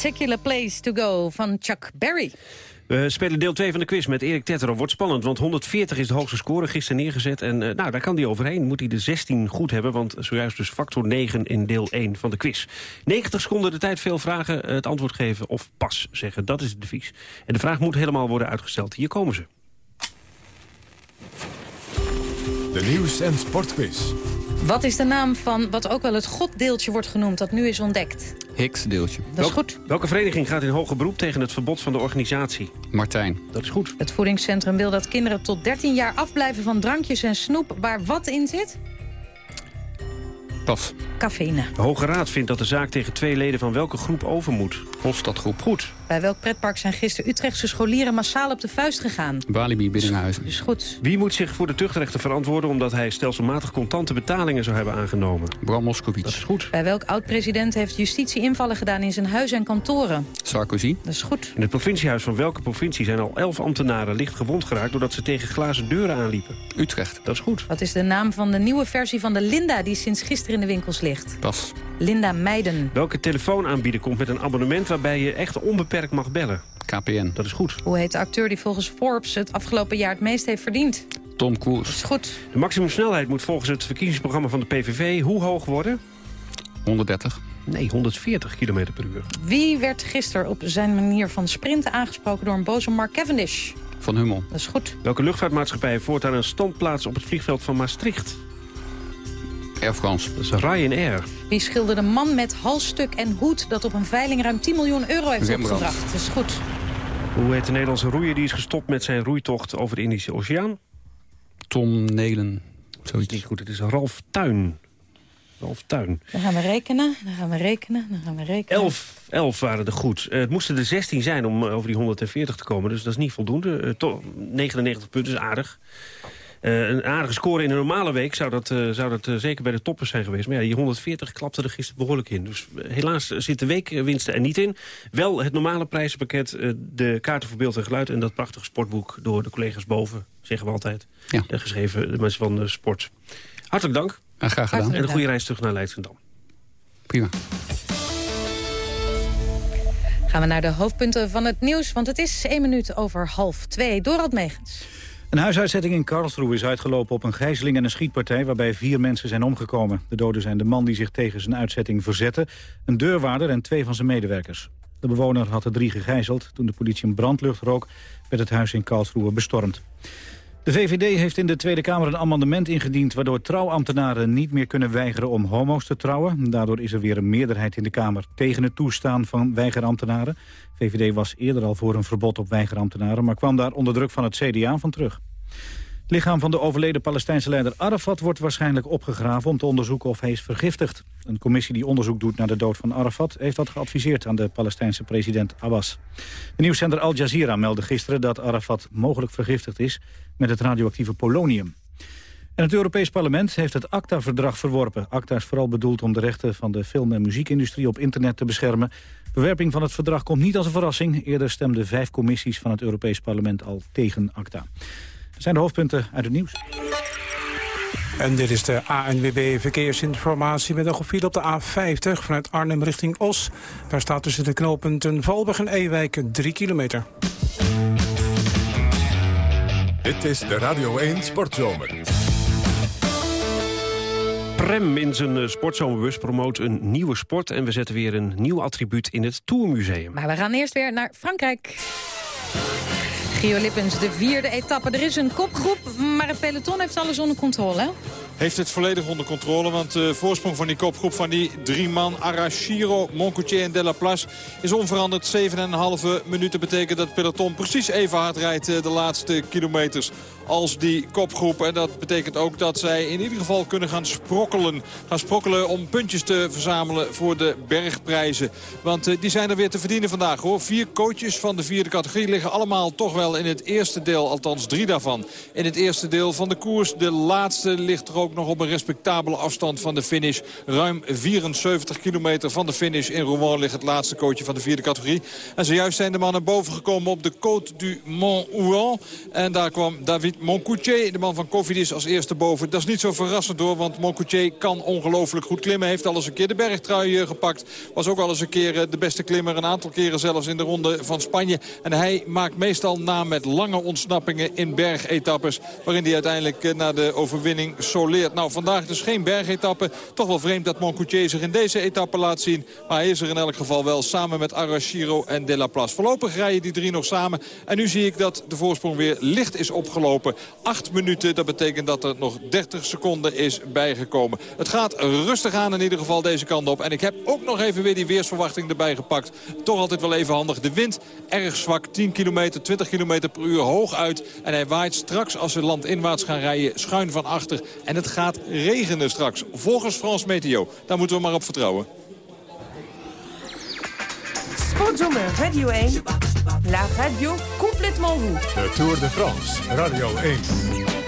Particular place to go van Chuck Berry. We spelen deel 2 van de quiz met Erik Tettero. Wordt spannend, want 140 is de hoogste score gisteren neergezet. En eh, nou, daar kan hij overheen. Moet hij de 16 goed hebben, want zojuist dus factor 9 in deel 1 van de quiz. 90 seconden de tijd, veel vragen, eh, het antwoord geven of pas zeggen. Dat is het devies. En de vraag moet helemaal worden uitgesteld. Hier komen ze. De nieuws- en sportquiz. Wat is de naam van wat ook wel het goddeeltje wordt genoemd... dat nu is ontdekt? Higgs-deeltje. Dat is goed. Welke vereniging gaat in hoger beroep tegen het verbod van de organisatie? Martijn. Dat is goed. Het voedingscentrum wil dat kinderen tot 13 jaar afblijven van drankjes en snoep... waar wat in zit? Pas. Cafeïne. De Hoge Raad vindt dat de zaak tegen twee leden van welke groep over moet? Hofstadgroep. Goed. Bij welk pretpark zijn gisteren Utrechtse scholieren massaal op de vuist gegaan? Walibi Biddinghuizen. Dus goed. Wie moet zich voor de tuchtrechten verantwoorden... omdat hij stelselmatig contante betalingen zou hebben aangenomen? Bram Moskowitz. Dat is goed. Bij welk oud-president heeft justitie invallen gedaan in zijn huis en kantoren? Sarkozy. Dat is goed. In het provinciehuis van welke provincie zijn al elf ambtenaren licht gewond geraakt... doordat ze tegen glazen deuren aanliepen? Utrecht. Dat is goed. Wat is de naam van de nieuwe versie van de Linda die sinds gisteren in de winkels ligt? Pas. Linda Meiden. Welke telefoonaanbieder komt met een abonnement waarbij je echt onbeperkt mag bellen? KPN. Dat is goed. Hoe heet de acteur die volgens Forbes het afgelopen jaar het meest heeft verdiend? Tom Dat Cruise. is goed. De maximumsnelheid moet volgens het verkiezingsprogramma van de PVV hoe hoog worden? 130. Nee, 140 km per uur. Wie werd gisteren op zijn manier van sprinten aangesproken door een boze Mark Cavendish? Van Hummel. Dat is goed. Welke luchtvaartmaatschappij heeft voortaan een standplaats op het vliegveld van Maastricht? Air France. Dat is Ryanair. Wie schilderde man met halsstuk en hoed dat op een veiling ruim 10 miljoen euro heeft Rembrandt. opgebracht? Dat is goed. Hoe heet de Nederlandse roeier die is gestopt met zijn roeitocht over de Indische Oceaan? Tom Nelen. Dat is Zoiets. niet goed, het is Ralf Tuin. Ralf Tuin. Dan gaan we rekenen, dan gaan we rekenen, dan gaan we rekenen. 11, 11 waren er goed. Eh, het moesten er 16 zijn om eh, over die 140 te komen. Dus dat is niet voldoende. Eh, toch, 99 punten is aardig. Eh, een aardige score in een normale week zou dat, eh, zou dat eh, zeker bij de toppers zijn geweest. Maar ja, die 140 klapte er gisteren behoorlijk in. Dus helaas zitten weekwinsten er niet in. Wel het normale prijzenpakket, eh, de kaarten voor beeld en geluid... en dat prachtige sportboek door de collega's boven, zeggen we altijd. Ja. De geschreven de mensen van de sport. Hartelijk dank Ja, graag gedaan. Hartelijk en een goede reis terug naar Leidschendam. Prima. Gaan we naar de hoofdpunten van het nieuws, want het is één minuut over half twee. Dorald Megens. Een huisuitzetting in Karlsruhe is uitgelopen op een gijzeling en een schietpartij... waarbij vier mensen zijn omgekomen. De doden zijn de man die zich tegen zijn uitzetting verzette... een deurwaarder en twee van zijn medewerkers. De bewoner had de drie gegijzeld. Toen de politie een brandlucht rook, werd het huis in Karlsruhe bestormd. De VVD heeft in de Tweede Kamer een amendement ingediend... waardoor trouwambtenaren niet meer kunnen weigeren om homo's te trouwen. Daardoor is er weer een meerderheid in de Kamer tegen het toestaan van weigerambtenaren. VVD was eerder al voor een verbod op weigerambtenaren... maar kwam daar onder druk van het CDA van terug. Het lichaam van de overleden Palestijnse leider Arafat wordt waarschijnlijk opgegraven om te onderzoeken of hij is vergiftigd. Een commissie die onderzoek doet naar de dood van Arafat heeft dat geadviseerd aan de Palestijnse president Abbas. De nieuwszender Al Jazeera meldde gisteren dat Arafat mogelijk vergiftigd is met het radioactieve polonium. En het Europees Parlement heeft het ACTA-verdrag verworpen. ACTA is vooral bedoeld om de rechten van de film- en muziekindustrie op internet te beschermen. Verwerping van het verdrag komt niet als een verrassing. Eerder stemden vijf commissies van het Europees Parlement al tegen ACTA. Dat zijn de hoofdpunten uit het nieuws. En dit is de ANWB Verkeersinformatie met een file op de A50 vanuit Arnhem richting Os. Daar staat tussen de knooppunten Valburg en Ewijk 3 kilometer. Dit is de Radio 1 Sportzomer. Prem in zijn eh, sportzomerbus promoot een nieuwe sport... en we zetten weer een nieuw attribuut in het Tourmuseum. Maar we gaan eerst weer naar Frankrijk. Gio Lippens, de vierde etappe. Er is een kopgroep, maar het peloton heeft alles onder controle. Heeft het volledig onder controle. Want de voorsprong van die kopgroep van die drie man... Arashiro, Moncoutier en Delaplace is onveranderd. 7,5 minuten betekent dat het peloton precies even hard rijdt... eh, de laatste kilometers als die kopgroep. En dat betekent ook dat zij in ieder geval kunnen gaan sprokkelen. Gaan sprokkelen om puntjes te verzamelen voor de bergprijzen. Want eh, die zijn er weer te verdienen vandaag hoor. Vier coaches van de vierde categorie liggen allemaal toch wel in het eerste deel. Althans drie daarvan. In het eerste deel van de koers. De laatste ligt er ook nog op een respectabele afstand van de finish. Ruim 74 kilometer van de finish in Rouen ligt het laatste coachje van de vierde categorie. En zojuist zijn de mannen boven gekomen op de Côte du Mont-Ouan. En daar kwam David Moncoutier, de man van Cofidis, als eerste boven. Dat is niet zo verrassend door, want Moncoutier kan ongelooflijk goed klimmen. Heeft al eens een keer de bergtrui eh, gepakt. Was ook al eens een keer eh, de beste klimmer. Een aantal keren zelfs in de ronde van Spanje. En hij maakt meestal naam met lange ontsnappingen in bergetappes. Waarin hij uiteindelijk eh, naar de overwinning soleert. Nou, vandaag dus geen bergetappe. Toch wel vreemd dat Moncoutier zich in deze etappe laat zien. Maar hij is er in elk geval wel samen met Arashiro en De La Place. Voorlopig rijden die drie nog samen. En nu zie ik dat de voorsprong weer licht is opgelopen. Acht minuten, dat betekent dat er nog 30 seconden is bijgekomen. Het gaat rustig aan in ieder geval deze kant op. En ik heb ook nog even weer die weersverwachting erbij gepakt. Toch altijd wel even handig. De wind erg zwak, 10 kilometer, 20 kilometer per uur hoog uit. En hij waait straks als we landinwaarts gaan rijden schuin van achter. En het gaat regenen straks. Volgens Frans Meteo. Daar moeten we maar op vertrouwen. Sportzomer Radio 1. La radio complètement vous. De Tour de France, Radio 1.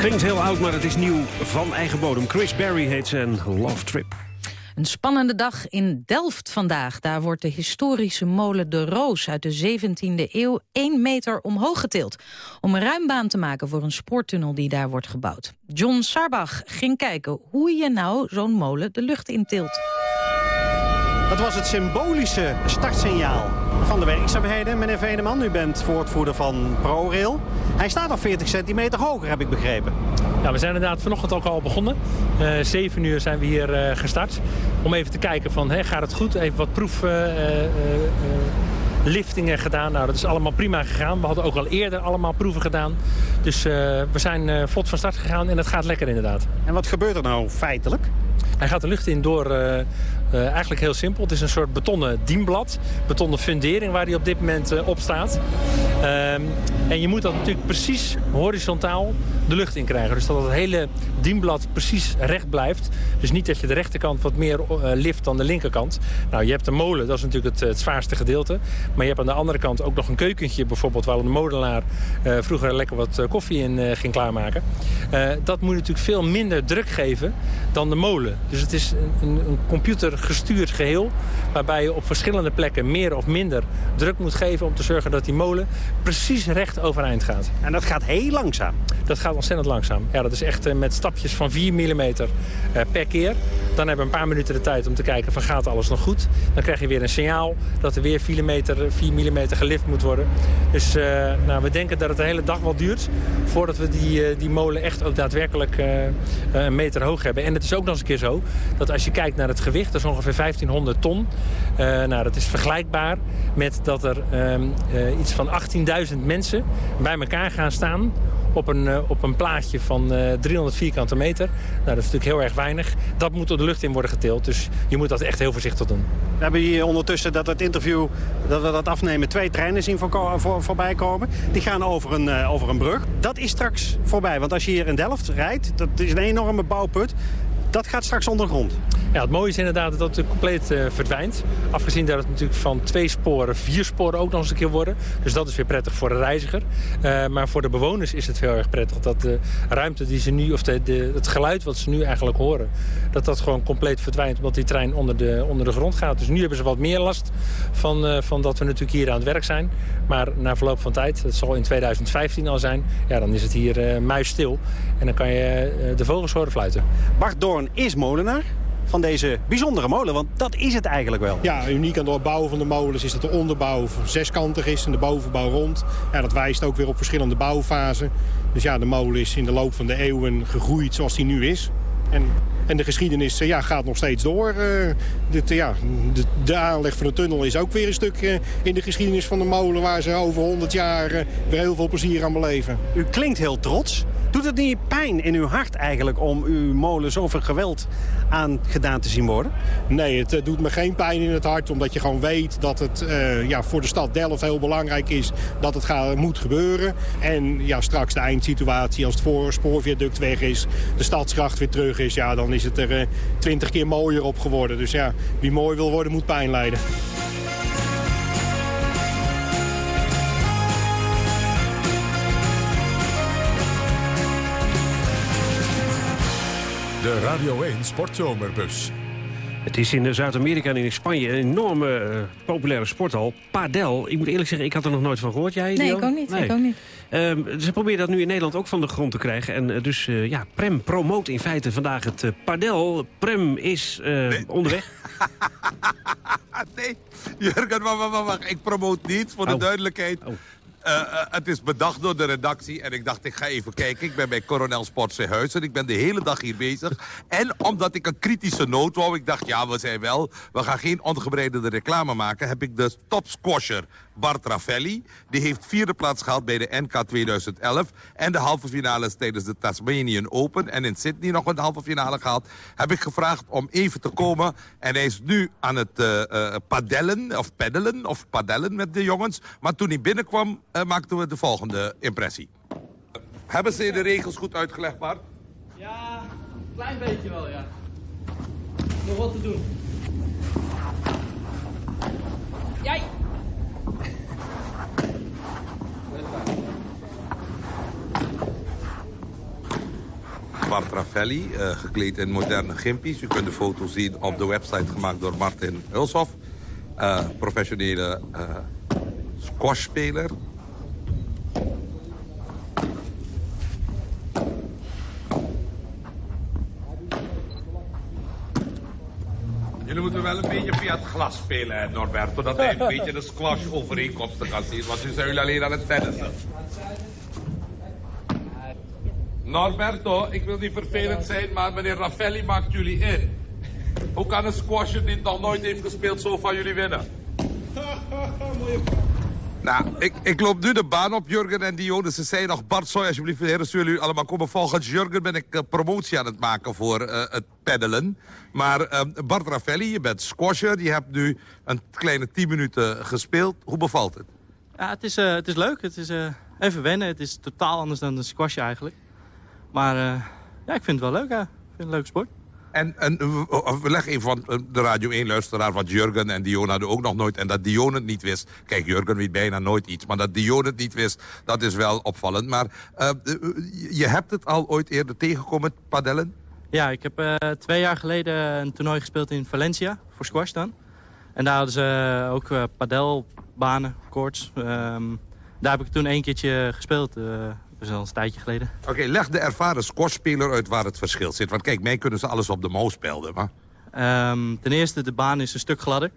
Klinkt heel oud, maar het is nieuw van eigen bodem. Chris Berry heet ze en Love Trip. Een spannende dag in Delft vandaag. Daar wordt de historische molen De Roos uit de 17e eeuw 1 meter omhoog getild. Om een ruimbaan te maken voor een spoortunnel die daar wordt gebouwd. John Sarbach ging kijken hoe je nou zo'n molen de lucht intilt. Dat was het symbolische startsignaal van de werkzaamheden. Meneer Veneman, u bent voortvoerder van ProRail. Hij staat al 40 centimeter hoger, heb ik begrepen. Ja, we zijn inderdaad vanochtend ook al begonnen. Eh 7 uur zijn we hier eh, gestart. Om even te kijken van, hè, gaat het goed? Even wat proefliftingen gedaan. Nou, dat is allemaal prima gegaan. We hadden ook al eerder allemaal proeven gedaan. Dus eh, we zijn eh, vlot van start gegaan en het gaat lekker inderdaad. En wat gebeurt er nou feitelijk? Hij gaat de lucht in door, eh, eh, eigenlijk heel simpel. Het is een soort betonnen dienblad. Betonnen fundering waar hij op dit moment eh, op staat. Ehm, en je moet dat natuurlijk precies horizontaal de lucht in krijgen. Dus dat het hele dienblad precies recht blijft. Dus niet dat je de rechterkant wat meer eh, lift dan de linkerkant. Nou, je hebt de molen, dat is natuurlijk het, zwaarste gedeelte. Maar je hebt aan de andere kant ook nog een keukentje bijvoorbeeld... waar de molenaar eh, vroeger lekker wat koffie in ging klaarmaken. Dat moet natuurlijk veel minder druk geven dan de molen. Dus het is een, een, een computergestuurd geheel... waarbij je op verschillende plekken meer of minder druk moet geven... om te zorgen dat die molen precies recht overeind gaat. En dat gaat heel langzaam? Dat gaat ontzettend langzaam. Ja, dat is echt eh, met stapjes van 4 mm eh, per keer. Dan hebben we een paar minuten de tijd om te kijken van gaat alles nog goed. Dan krijg je weer een signaal dat er weer 4 mm, 4 gelift moet worden. Dus eh, nou, we denken dat het de hele dag wel duurt... voordat we die, die molen echt ook daadwerkelijk een meter hoog hebben. En het is ook nog eens een keer zo dat als je kijkt naar het gewicht... dat is ongeveer 1500 ton. Eh, nou, dat is vergelijkbaar met dat er ehm, eh, iets van 18.000 mensen bij elkaar gaan staan op een, eh, op een plaatje van eh, 300 vierkante meter. Nou, dat is natuurlijk heel erg weinig. Dat moet door de lucht in worden geteeld. Dus je moet dat echt heel voorzichtig doen. We hebben hier ondertussen dat het interview, dat we dat afnemen, twee treinen zien voorko- voor, voorbij komen. Die gaan over een, over een brug. Dat is straks voorbij, want als je hier in Delft rijdt, dat is een enorme bouwput. Dat gaat straks ondergrond. Ja, het mooie is inderdaad dat het compleet eh, verdwijnt. Afgezien dat het natuurlijk van twee sporen vier sporen ook nog eens een keer worden. Dus dat is weer prettig voor de reiziger. Eh, maar voor de bewoners is het heel erg prettig dat de ruimte die ze nu, of de, de, het geluid wat ze nu eigenlijk horen, dat dat gewoon compleet verdwijnt omdat die trein onder de, onder de grond gaat. Dus nu hebben ze wat meer last van, eh, van dat we natuurlijk hier aan het werk zijn. Maar na verloop van tijd, dat zal in 2015 al zijn, ja, dan is het hier muisstil. En dan kan je eh, de vogels horen fluiten. Bart Doorn is molenaar van deze bijzondere molen, want dat is het eigenlijk wel. Ja, uniek aan de bouw van de molens is dat de onderbouw zeskantig is en de bovenbouw rond. Ja, dat wijst ook weer op verschillende bouwfasen. Dus ja, de molen is in de loop van de eeuwen gegroeid zoals die nu is. En, en de geschiedenis eh, ja, gaat nog steeds door. Eh, dit, ja, de, de aanleg van de tunnel is ook weer een stuk eh, in de geschiedenis van de molen... waar ze over 100 jaar eh, weer heel veel plezier aan beleven. U klinkt heel trots. Doet het niet pijn in uw hart eigenlijk om uw molen zoveel geweld aan gedaan te zien worden? Nee, het eh, doet me geen pijn in het hart. Omdat je gewoon weet dat het eh, ja, voor de stad Delft heel belangrijk is dat het gaat, moet gebeuren. En ja, straks de eindsituatie als het voor spoorviaduct weg is, de stadsgracht weer terug is. Ja, dan is het er twintig keer mooier op geworden. Dus ja, wie mooi wil worden moet pijn lijden. De Radio 1 Sportzomerbus. Het is in Zuid-Amerika en in Spanje een enorme eh, populaire sporthal. Padel. Ik moet eerlijk zeggen, ik had er nog nooit van gehoord. Jij, Nee, ik ook niet. Ik ook niet. Ehm, ze proberen dat nu in Nederland ook van de grond te krijgen. En eh, dus eh, ja, Prem promoot in feite vandaag het padel. Prem is eh, onderweg. nee, Jurgen, wacht, wacht, wacht. Ik promoot niet, voor de Oh. Eh, eh, het is bedacht door de redactie en ik dacht, ik ga even kijken. Ik ben bij Coronel Sportse Huis en ik ben de hele dag hier bezig. En omdat ik een kritische noot wou, ik dacht, ja, we zijn wel... we gaan geen ongebreidelde reclame maken, heb ik de topsquasher Bart Ravelli. Die heeft vierde plaats gehaald bij de NK 2011. En de halve finales tijdens de Tasmanian Open. En in Sydney nog een halve finale gehaald. Heb ik gevraagd om even te komen. En hij is nu aan het eh, padellen, of peddelen, of padellen met de jongens. Maar toen hij binnenkwam, eh, maakten we de volgende impressie. Hebben ze de regels goed uitgelegd, Bart? Ja, een klein beetje wel, ja. Nog wat te doen. Jij! Bart Ravelli, eh, gekleed in moderne gimpies. U kunt de foto zien op de website gemaakt door Martin Hulshoff. Eh, professionele eh squashspeler. Jullie moeten wel een beetje via het glas spelen, hè, Norberto. Dat hij een beetje de squash overeenkomsten kan zien. Want nu zijn jullie alleen aan het tennissen. Norberto, ik wil niet vervelend zijn, maar meneer Raffelli maakt jullie in. Hoe kan een squasher die nog nooit heeft gespeeld zo van jullie winnen? Nou, ik, ik loop nu de baan op, Jurgen en Dione. Ze zei nog, Bart, alsjeblieft, heren, zullen jullie allemaal komen. Volgens Jurgen ben ik eh, promotie aan het maken voor eh, het peddelen. Maar eh, Bart Raffelli, je bent squasher. Je hebt nu een kleine 10 minuten gespeeld. Hoe bevalt het? Ja, het is, het is leuk. Het is even wennen. Het is totaal anders dan een squash eigenlijk. Maar ja, ik vind het wel leuk. Ja. Ik vind het een leuke sport. En, en we we leggen even van eh, de Radio 1-luisteraar wat Jurgen en Dion hadden ook nog nooit. En dat Dion het niet wist. Kijk, Jurgen weet bijna nooit iets. Maar dat Dion het niet wist, dat is wel opvallend. Maar eh, eh, je hebt het al ooit eerder tegengekomen, padellen? Ja, ik heb eh, twee jaar geleden een toernooi gespeeld in Valencia. Voor squash dan. En daar hadden ze ook eh, padelbanen, courts. Ehm, daar heb ik toen één keertje gespeeld. Dat is al een tijdje geleden. Oké, leg de ervaren squashspeler uit waar het verschil zit. Want kijk, mij kunnen ze alles op de mouw spelden, maar... Ehm, ten eerste, de baan is een stuk gladder.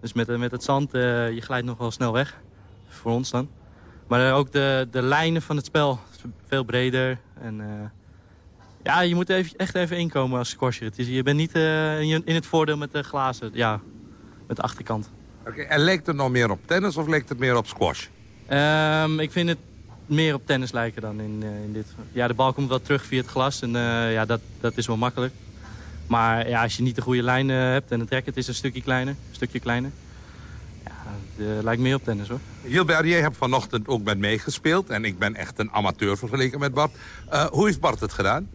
Dus met, met het zand, eh, je glijdt nog wel snel weg. Voor ons dan. Maar eh, ook de, de lijnen van het spel veel breder. En, eh, ja, je moet even, echt even inkomen als squasher. Het is, je bent niet in het voordeel met de glazen, ja, met de achterkant. Oké, en lijkt het nou meer op tennis of lijkt het meer op squash? Ehm, ik vind het meer op tennis lijken dan in, eh, in dit. Ja, de bal komt wel terug via het glas en eh, ja, dat, dat is wel makkelijk. Maar ja, als je niet de goede lijn eh, hebt en het racket is een stukje kleiner, een stukje kleiner. Ja, eh, lijkt meer op tennis hoor. Gilbert, jij hebt vanochtend ook met mij gespeeld. En ik ben echt een amateur vergeleken met Bart. Hoe heeft Bart het gedaan?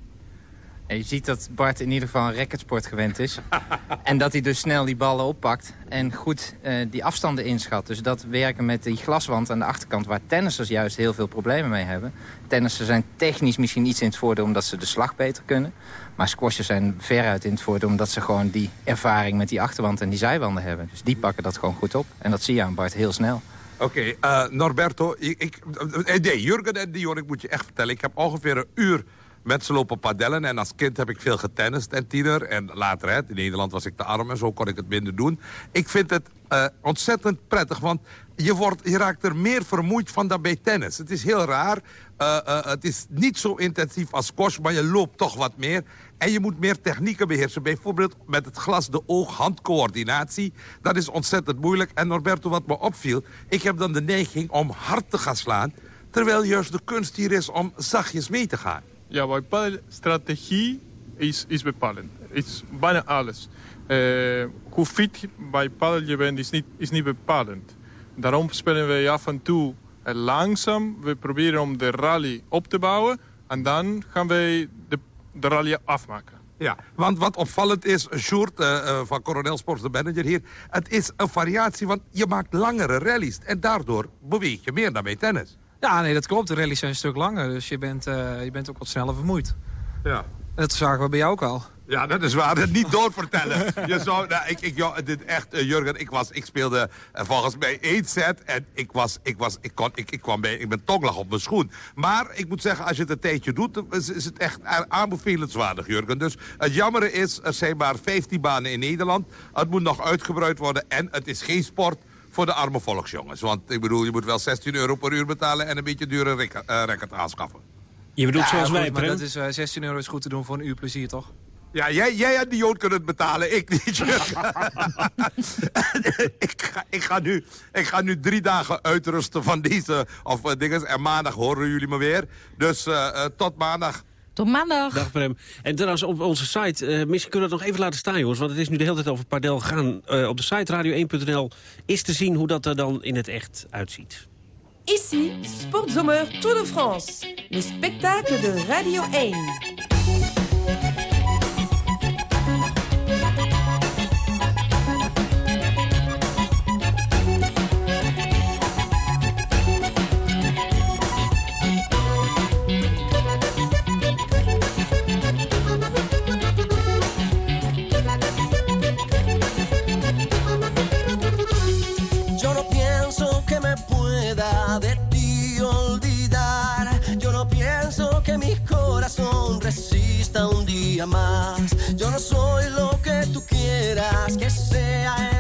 En je ziet dat Bart in ieder geval een racketsport gewend is. en dat hij dus snel die ballen oppakt en goed eh, die afstanden inschat. Dus dat werken met die glaswand aan de achterkant... waar tennissers juist heel veel problemen mee hebben. Tennissers zijn technisch misschien iets in het voordeel... omdat ze de slag beter kunnen. Maar squashers zijn veruit in het voordeel... omdat ze gewoon die ervaring met die achterwand en die zijwanden hebben. Dus die pakken dat gewoon goed op. En dat zie je aan Bart heel snel. Oké, eh, Norberto. Ik, ik, eh, nee, Jurgen en Dion, ik moet je echt vertellen. Ik heb ongeveer een uur met ze lopen padellen. En als kind heb ik veel getennist en tiener. En later, hè, in Nederland was ik te arm en zo kon ik het minder doen. Ik vind het eh, ontzettend prettig, want je, wordt, je raakt er meer vermoeid van dan bij tennis. Het is heel raar. Eh, eh, het is niet zo intensief als squash, maar je loopt toch wat meer. En je moet meer technieken beheersen. Bijvoorbeeld met het glas de oog-handcoördinatie. Dat is ontzettend moeilijk. En Norberto, wat me opviel... ik heb dan de neiging om hard te gaan slaan... terwijl juist de kunst hier is om zachtjes mee te gaan. Ja, bij paddelstrategie is, is bepalend. Is bijna alles. Eh, hoe fit bij paddel je bent is niet, is niet bepalend. Daarom spelen we af en toe eh, langzaam. We proberen om de rally op te bouwen. En dan gaan we de, de rally afmaken. Ja, want wat opvallend is, Sjoerd eh, van Coronel Sports, de manager hier... het is een variatie, want je maakt langere rallies... en daardoor beweeg je meer dan bij tennis. Ja, nee, dat klopt. De rallies zijn een stuk langer, dus je bent, eh, je bent ook wat sneller vermoeid. Ja. Dat zagen we bij jou ook al. Ja, dat is waar. Dat niet doorvertellen. Je zou, nou, ik, ik, ja, dit echt, eh, Jurgen, ik, was, ik speelde eh, volgens mij één set en ik, was, ik, was, ik, kon, ik, ik kwam bij, ik ben tonglag op mijn schoen. Maar ik moet zeggen, als je het een tijdje doet, is, is het echt aanbevelenswaardig, Jurgen. Dus het jammere is, er zijn maar 15 banen in Nederland. Het moet nog uitgebreid worden en het is geen sport voor de arme volksjongens. Want ik bedoel, je moet wel 16 euro per uur betalen en een beetje dure racket, eh, aanschaffen. Je bedoelt Ja, zoals goed, wij, maar dat is, eh, 16 euro is goed te doen voor een uur plezier, toch? Ja, jij, jij en Dion kunnen het betalen, ik niet. ik, ga, ik, ga nu, ik ga nu drie dagen uitrusten van deze of, eh, dingen. En maandag horen jullie me weer. Dus eh, eh, tot maandag. Tot maandag. Dag Prem. En trouwens op onze site, eh, misschien kunnen we het nog even laten staan jongens... want het is nu de hele tijd over padel gaan. Eh, op de site radio1.nl is te zien hoe dat er dan in het echt uitziet. Ici, Sportzomer Tour de France, le spectacle de Radio 1. De ti olvidar. Yo no pienso que mi corazón resista un día más. Yo no soy lo que tú quieras que sea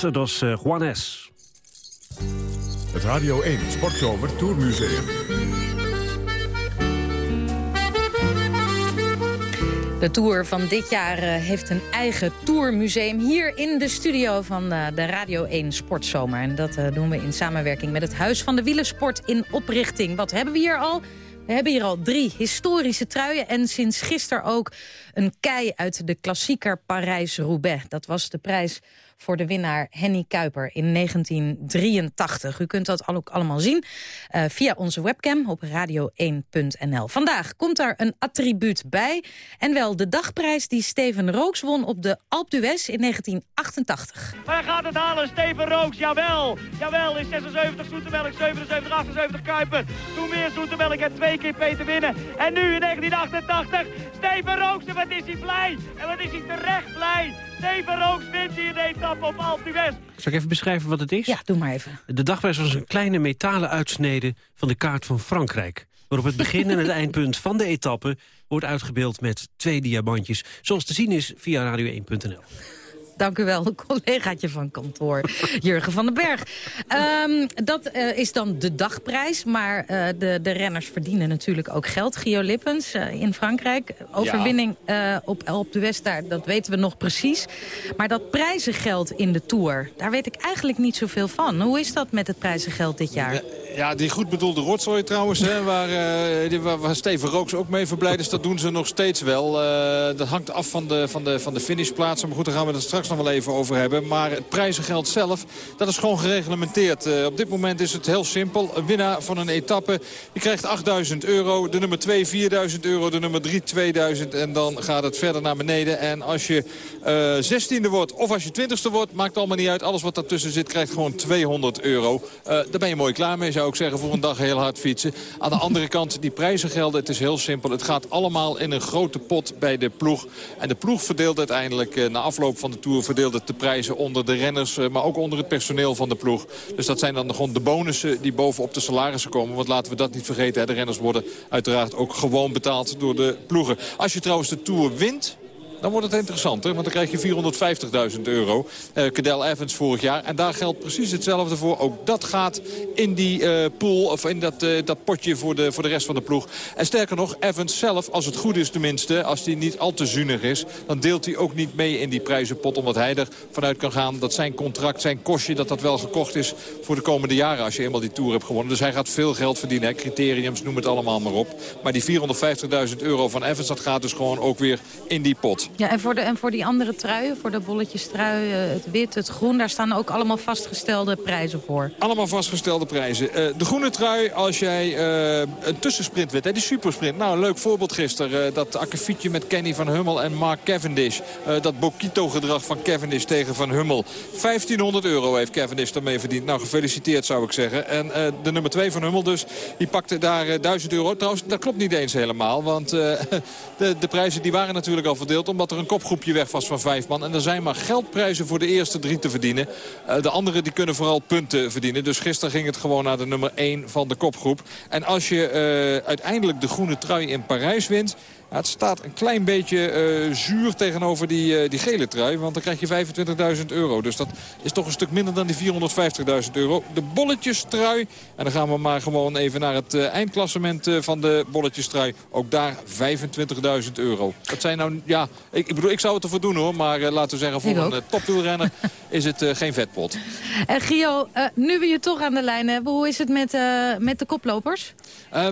Dat was uh, Juanes. Het Radio 1 Sportzomer Tourmuseum. De Tour van dit jaar uh, heeft een eigen tourmuseum hier in de studio van uh, de Radio 1 Sportzomer. En dat doen we in samenwerking met het Huis van de Wielersport in oprichting. Wat hebben we hier al? We hebben hier al drie historische truien en sinds gisteren ook een kei uit de klassieker Parijs-Roubaix. Dat was de prijs voor de winnaar Henny Kuiper in 1983. U kunt dat ook allemaal zien uh, via onze webcam op radio1.nl. Vandaag komt er een attribuut bij. En wel de dagprijs die Steven Rooks won op de Alpe d'Huez in 1988. Hij gaat het halen, Steven Rooks, jawel. Jawel, in 76 Zoetemelk, 77, 78 Kuiper. Toen weer Zoetemelk en twee keer Peter winnen. En nu in 1988, Steven Rooks, en wat is hij blij. En wat is hij terecht blij. Steven Rooks wint hier de etappe op Alpe d'Huez. Zal ik even beschrijven wat het is? Ja, doe maar even. De dagprijs was een kleine metalen uitsnede van de kaart van Frankrijk. Waarop het begin en het eindpunt van de etappe wordt uitgebeeld met twee diamantjes. Zoals te zien is via radio1.nl. Dank u wel, collegaatje van kantoor, Jurgen van den Berg. Um, dat uh, is dan de dagprijs, maar uh, de, de renners verdienen natuurlijk ook geld. Gio Lippens uh, in Frankrijk, overwinning ja. op, op de West, daar, dat weten we nog precies. Maar dat prijzengeld in de Tour, daar weet ik eigenlijk niet zoveel van. Hoe is dat met het prijzengeld dit jaar? Ja, die goed bedoelde rotzooi trouwens, hè, waar, die, waar, Steven Rooks ook mee verblijd is, dat doen ze nog steeds wel. dat hangt af van de, van de, van de finishplaatsen, maar goed, daar gaan we dat straks nog wel even over hebben. Maar het prijzengeld zelf, dat is gewoon gereglementeerd. Uh, op dit moment is het heel simpel. Een winnaar van een etappe, die krijgt 8000 euro. De nummer 2 4000 euro, de nummer 3 2000. En dan gaat het verder naar beneden. En als je uh, 16e wordt of als je 20e wordt, maakt allemaal niet uit. Alles wat daartussen zit, krijgt gewoon 200 euro. Uh, daar ben je mooi klaar mee, zou zeggen, voor een dag heel hard fietsen. Aan de andere kant, die prijzengelden, het is heel simpel. Het gaat allemaal in een grote pot bij de ploeg. En de ploeg verdeelt uiteindelijk uh, na afloop van de Tour verdeelt het de prijzen onder de renners, maar ook onder het personeel van de ploeg. Dus dat zijn dan gewoon de bonussen die bovenop de salarissen komen. Want laten we dat niet vergeten, de renners worden uiteraard ook gewoon betaald door de ploegen. Als je trouwens de Tour wint, dan wordt het interessanter. Want dan krijg je 450.000 euro. Uh, Cadel Evans vorig jaar. En daar geldt precies hetzelfde voor. Ook dat gaat in die uh, pool, of in dat, uh, dat potje voor de, voor de rest van de ploeg. En sterker nog, Evans zelf, als het goed is tenminste... als hij niet al te zuinig is, dan deelt hij ook niet mee in die prijzenpot. Omdat hij er vanuit kan gaan dat zijn contract, zijn kostje... dat dat wel gekocht is voor de komende jaren als je eenmaal die Tour hebt gewonnen. Dus hij gaat veel geld verdienen. Hè. Criteriums, noem het allemaal maar op. Maar die 450.000 euro van Evans, dat gaat dus gewoon ook weer in die pot. Ja, en voor, de, en voor die andere truien, voor de bolletjes trui, het wit, het groen... daar staan ook allemaal vastgestelde prijzen voor. Allemaal vastgestelde prijzen. Uh, de groene trui, als jij uh, een tussensprint wint, hè, die supersprint. Nou, een leuk voorbeeld gisteren. Dat akkefietje met Kenny van Hummel en Mark Cavendish. dat Bokito-gedrag van Cavendish tegen Van Hummel. 1500 euro heeft Cavendish daarmee verdiend. Nou, gefeliciteerd zou ik zeggen. En de nummer 2 van Hummel dus, die pakte daar 1000 euro. Trouwens, dat klopt niet eens helemaal. Want de, de prijzen die waren natuurlijk al verdeeld... omdat er een kopgroepje weg was van vijf man. En er zijn maar geldprijzen voor de eerste drie te verdienen. Uh, de anderen die kunnen vooral punten verdienen. Dus gisteren ging het gewoon naar de nummer 1 van de kopgroep. En als je uh, uiteindelijk de groene trui in Parijs wint... Ja, het staat een klein beetje uh, zuur tegenover die, uh, die gele trui. Want dan krijg je 25.000 euro. Dus dat is toch een stuk minder dan die 450.000 euro. De bolletjestrui. En dan gaan we maar gewoon even naar het uh, eindklassement van de bolletjestrui. Ook daar 25.000 euro. Dat zijn nou, ja, ik, ik bedoel, ik zou het ervoor doen hoor. Maar laten we zeggen, voor een topwielrenner is het geen vetpot. En Gio, nu we je toch aan de lijn hebben. Hoe is het met, met de koplopers?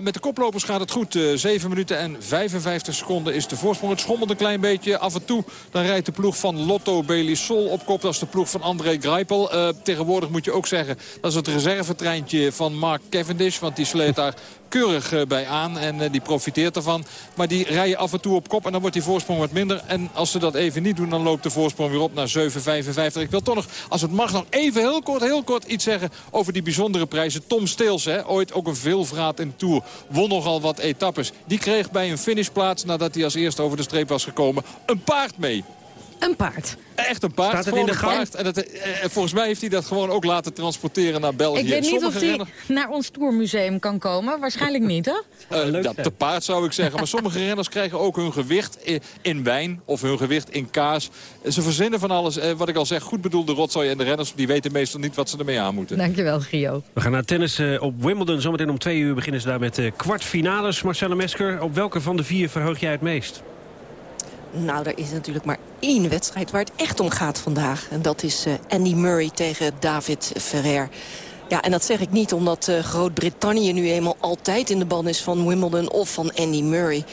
met de koplopers gaat het goed. 7 minuten en 55 seconden is de voorsprong. Het schommelt een klein beetje. Af en toe dan rijdt de ploeg van Lotto Belisol op kop. Dat is de ploeg van André Greipel. Uh, tegenwoordig moet je ook zeggen, dat is het reservetreintje van Mark Cavendish. Want die sleet daar keurig uh, bij aan en uh, die profiteert ervan. Maar die rijden af en toe op kop en dan wordt die voorsprong wat minder. En als ze dat even niet doen, dan loopt de voorsprong weer op naar 7,55. Ik wil toch nog, als het mag, nog even heel kort, heel kort iets zeggen over die bijzondere prijzen. Tom Steels, hè, ooit ook een veelvraat in de Tour, won nogal wat etappes. Die kreeg bij een finishplaats, nadat hij als eerste over de streep was gekomen, een paard mee. Een paard. Echt een paard, Staat het gewoon in de een gang? paard. En dat, eh, eh, volgens mij heeft hij dat gewoon ook laten transporteren naar België. Ik weet niet of renners- naar ons tourmuseum kan komen. Waarschijnlijk niet, hè? Eh, ja, te paard zou ik zeggen. Maar sommige renners krijgen ook hun gewicht in wijn of hun gewicht in kaas. Ze verzinnen van alles. Eh, Wat ik al zeg, goed bedoelde rotzooi. En de renners die weten meestal niet wat ze ermee aan moeten. Dankjewel, Gio. We gaan naar tennis op Wimbledon. Zometeen om twee uur beginnen ze daar met de kwartfinales. Marcella Mesker, op welke van de vier verheug jij het meest? Nou, er is natuurlijk maar één wedstrijd waar het echt om gaat vandaag. En dat is eh, Andy Murray tegen David Ferrer. Ja, en dat zeg ik niet omdat eh, Groot-Brittannië nu eenmaal altijd in de ban is van Wimbledon of van Andy Murray.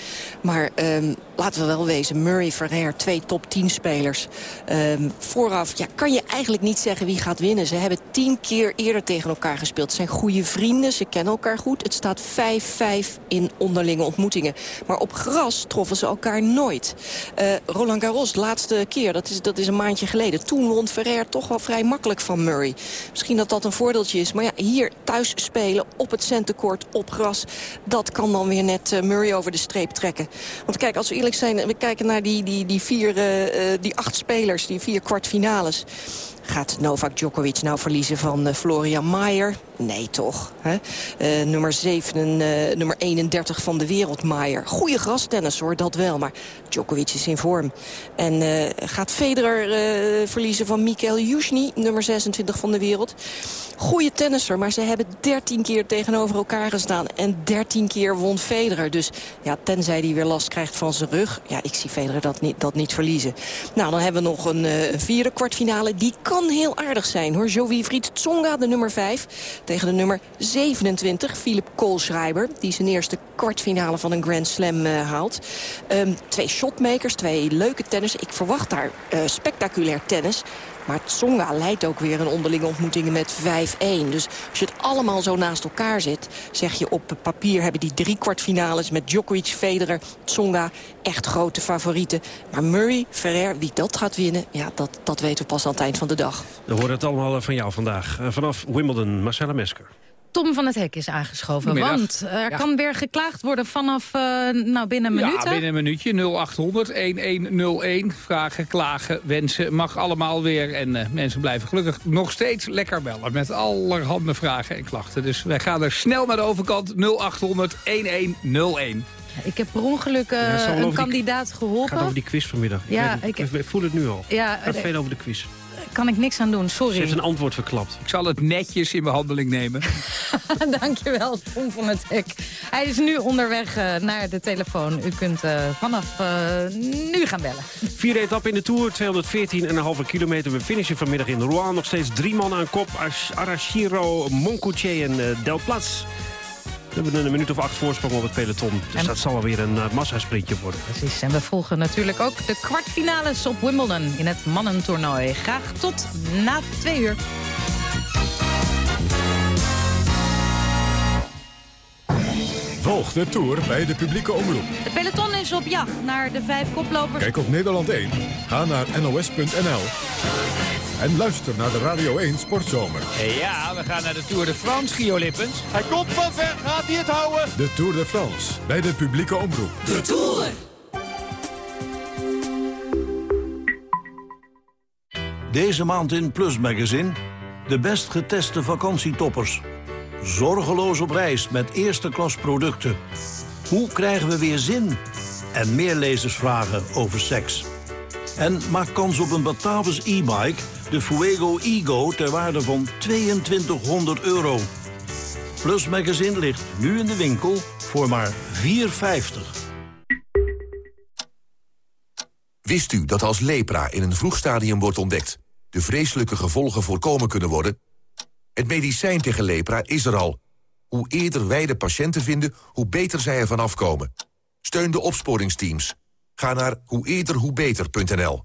Maar ehm, laten we wel wezen, Murray, Ferrer, twee top 10 spelers. Ehm, vooraf ja, kan je eigenlijk niet zeggen wie gaat winnen. Ze hebben tien keer eerder tegen elkaar gespeeld. Ze zijn goede vrienden, ze kennen elkaar goed. Het staat 5-5 in onderlinge ontmoetingen. Maar op gras troffen ze elkaar nooit. Eh, Roland Garros, laatste keer, dat is, dat is een maandje geleden. Toen won Ferrer toch wel vrij makkelijk van Murray. Misschien dat dat een voordeeltje is. Maar ja, hier thuis spelen op het centercourt, op gras... dat kan dan weer net eh, Murray over de streep trekken. Want kijk, als we eerlijk zijn, we kijken naar die, die, die, vier, eh, eh, die acht spelers... die vier kwartfinales. Gaat Novak Djokovic nou verliezen van Florian Maier? Nee, toch. Hè? Eh, nummer, 7, eh, nummer 31 van de wereld, Maier. Goeie grastennis hoor, dat wel. Maar Djokovic is in vorm. En eh, gaat Federer verliezen van Mikael Jusny, nummer 26 van de wereld. Goeie tennisser, maar ze hebben 13 keer tegenover elkaar gestaan. En 13 keer won Federer. Dus ja, tenzij hij weer last krijgt van zijn rug. Ja, ik zie Federer dat niet, dat niet verliezen. Nou, dan hebben we nog een een vierde kwartfinale. Die kan heel aardig zijn hoor. Jovi Fried Tsonga, de nummer 5. Tegen de nummer 27, Philip Koolschreiber. Die zijn eerste kwartfinale van een Grand Slam eh, haalt. Ehm, twee shotmakers, twee leuke tennis. Ik verwacht daar eh, spectaculair tennis. Maar Tsonga leidt ook weer een onderlinge ontmoetingen met 5-1. Dus als je het allemaal zo naast elkaar zet... zeg je op papier hebben die drie kwartfinales... met Djokovic, Federer, Tsonga echt grote favorieten. Maar Murray, Ferrer, wie dat gaat winnen... ja, dat, dat weten we pas aan het eind van de dag. We horen het allemaal eh, van jou vandaag. Eh, Vanaf Wimbledon, Marcella Mesker. Tom van het Hek is aangeschoven. Goedemiddag. Want er Ja. kan weer geklaagd worden vanaf eh, nou, binnen een minuut. Ja, binnen een minuutje. 0800 1101. Vragen, klagen, wensen. Mag allemaal weer. En eh, mensen blijven gelukkig nog steeds lekker bellen. Met allerhande vragen en klachten. Dus wij gaan er snel naar de overkant. 0800 1101. Ik heb per ongeluk eh, Ja, het een die- kandidaat geholpen. gaat over die quiz vanmiddag. Ik Ja, weet- ik- ik voel het nu al. Ja, het gaat eh, veel over de quiz. Kan ik niks aan doen, Ze sorry. heeft een antwoord verklapt. Ik zal het netjes in behandeling nemen. Dankjewel, Tom van het Hek. Hij is nu onderweg eh, naar de telefoon. U kunt eh, vanaf eh, nu gaan bellen. Vierde etappe in de Tour, 214,5 kilometer. We finishen vanmiddag in Rouen. Nog steeds drie man aan kop. Ash- Arashiro, Moncoutier en Del Plats. We hebben een minuut of acht voorsprong op het peloton. Dus En- dat zal wel weer een uh, massasprintje worden. Precies, en we volgen natuurlijk ook de kwartfinales op Wimbledon in het mannentoernooi. Graag tot na twee uur. Volg de Tour bij de publieke omroep. Het peloton is op jacht naar de vijf koplopers. Kijk op Nederland 1. Ga naar nos.nl. En luister naar de Radio 1 Sportzomer. Ja, we gaan naar de Tour de France, Gio Lippens. Hij komt van ver, gaat hij het houden? De Tour de France bij de publieke omroep. De Tour. Deze maand in Plus Magazine de best geteste vakantietoppers. Zorgeloos op reis met eerste klas producten. Hoe krijgen we weer zin? En meer lezersvragen over seks. En maak kans op een Batavus e-bike, de Fuego Ego, ter waarde van 2200 euro. Plus Magazine ligt nu in de winkel voor maar 4,50. Wist u dat als lepra in een vroeg stadium wordt ontdekt... de vreselijke gevolgen voorkomen kunnen worden? Het medicijn tegen lepra is er al. Hoe eerder wij de patiënten vinden, hoe beter zij ervan afkomen. Steun de opsporingsteams. Ga naar hoe eerder hoe beter.nl.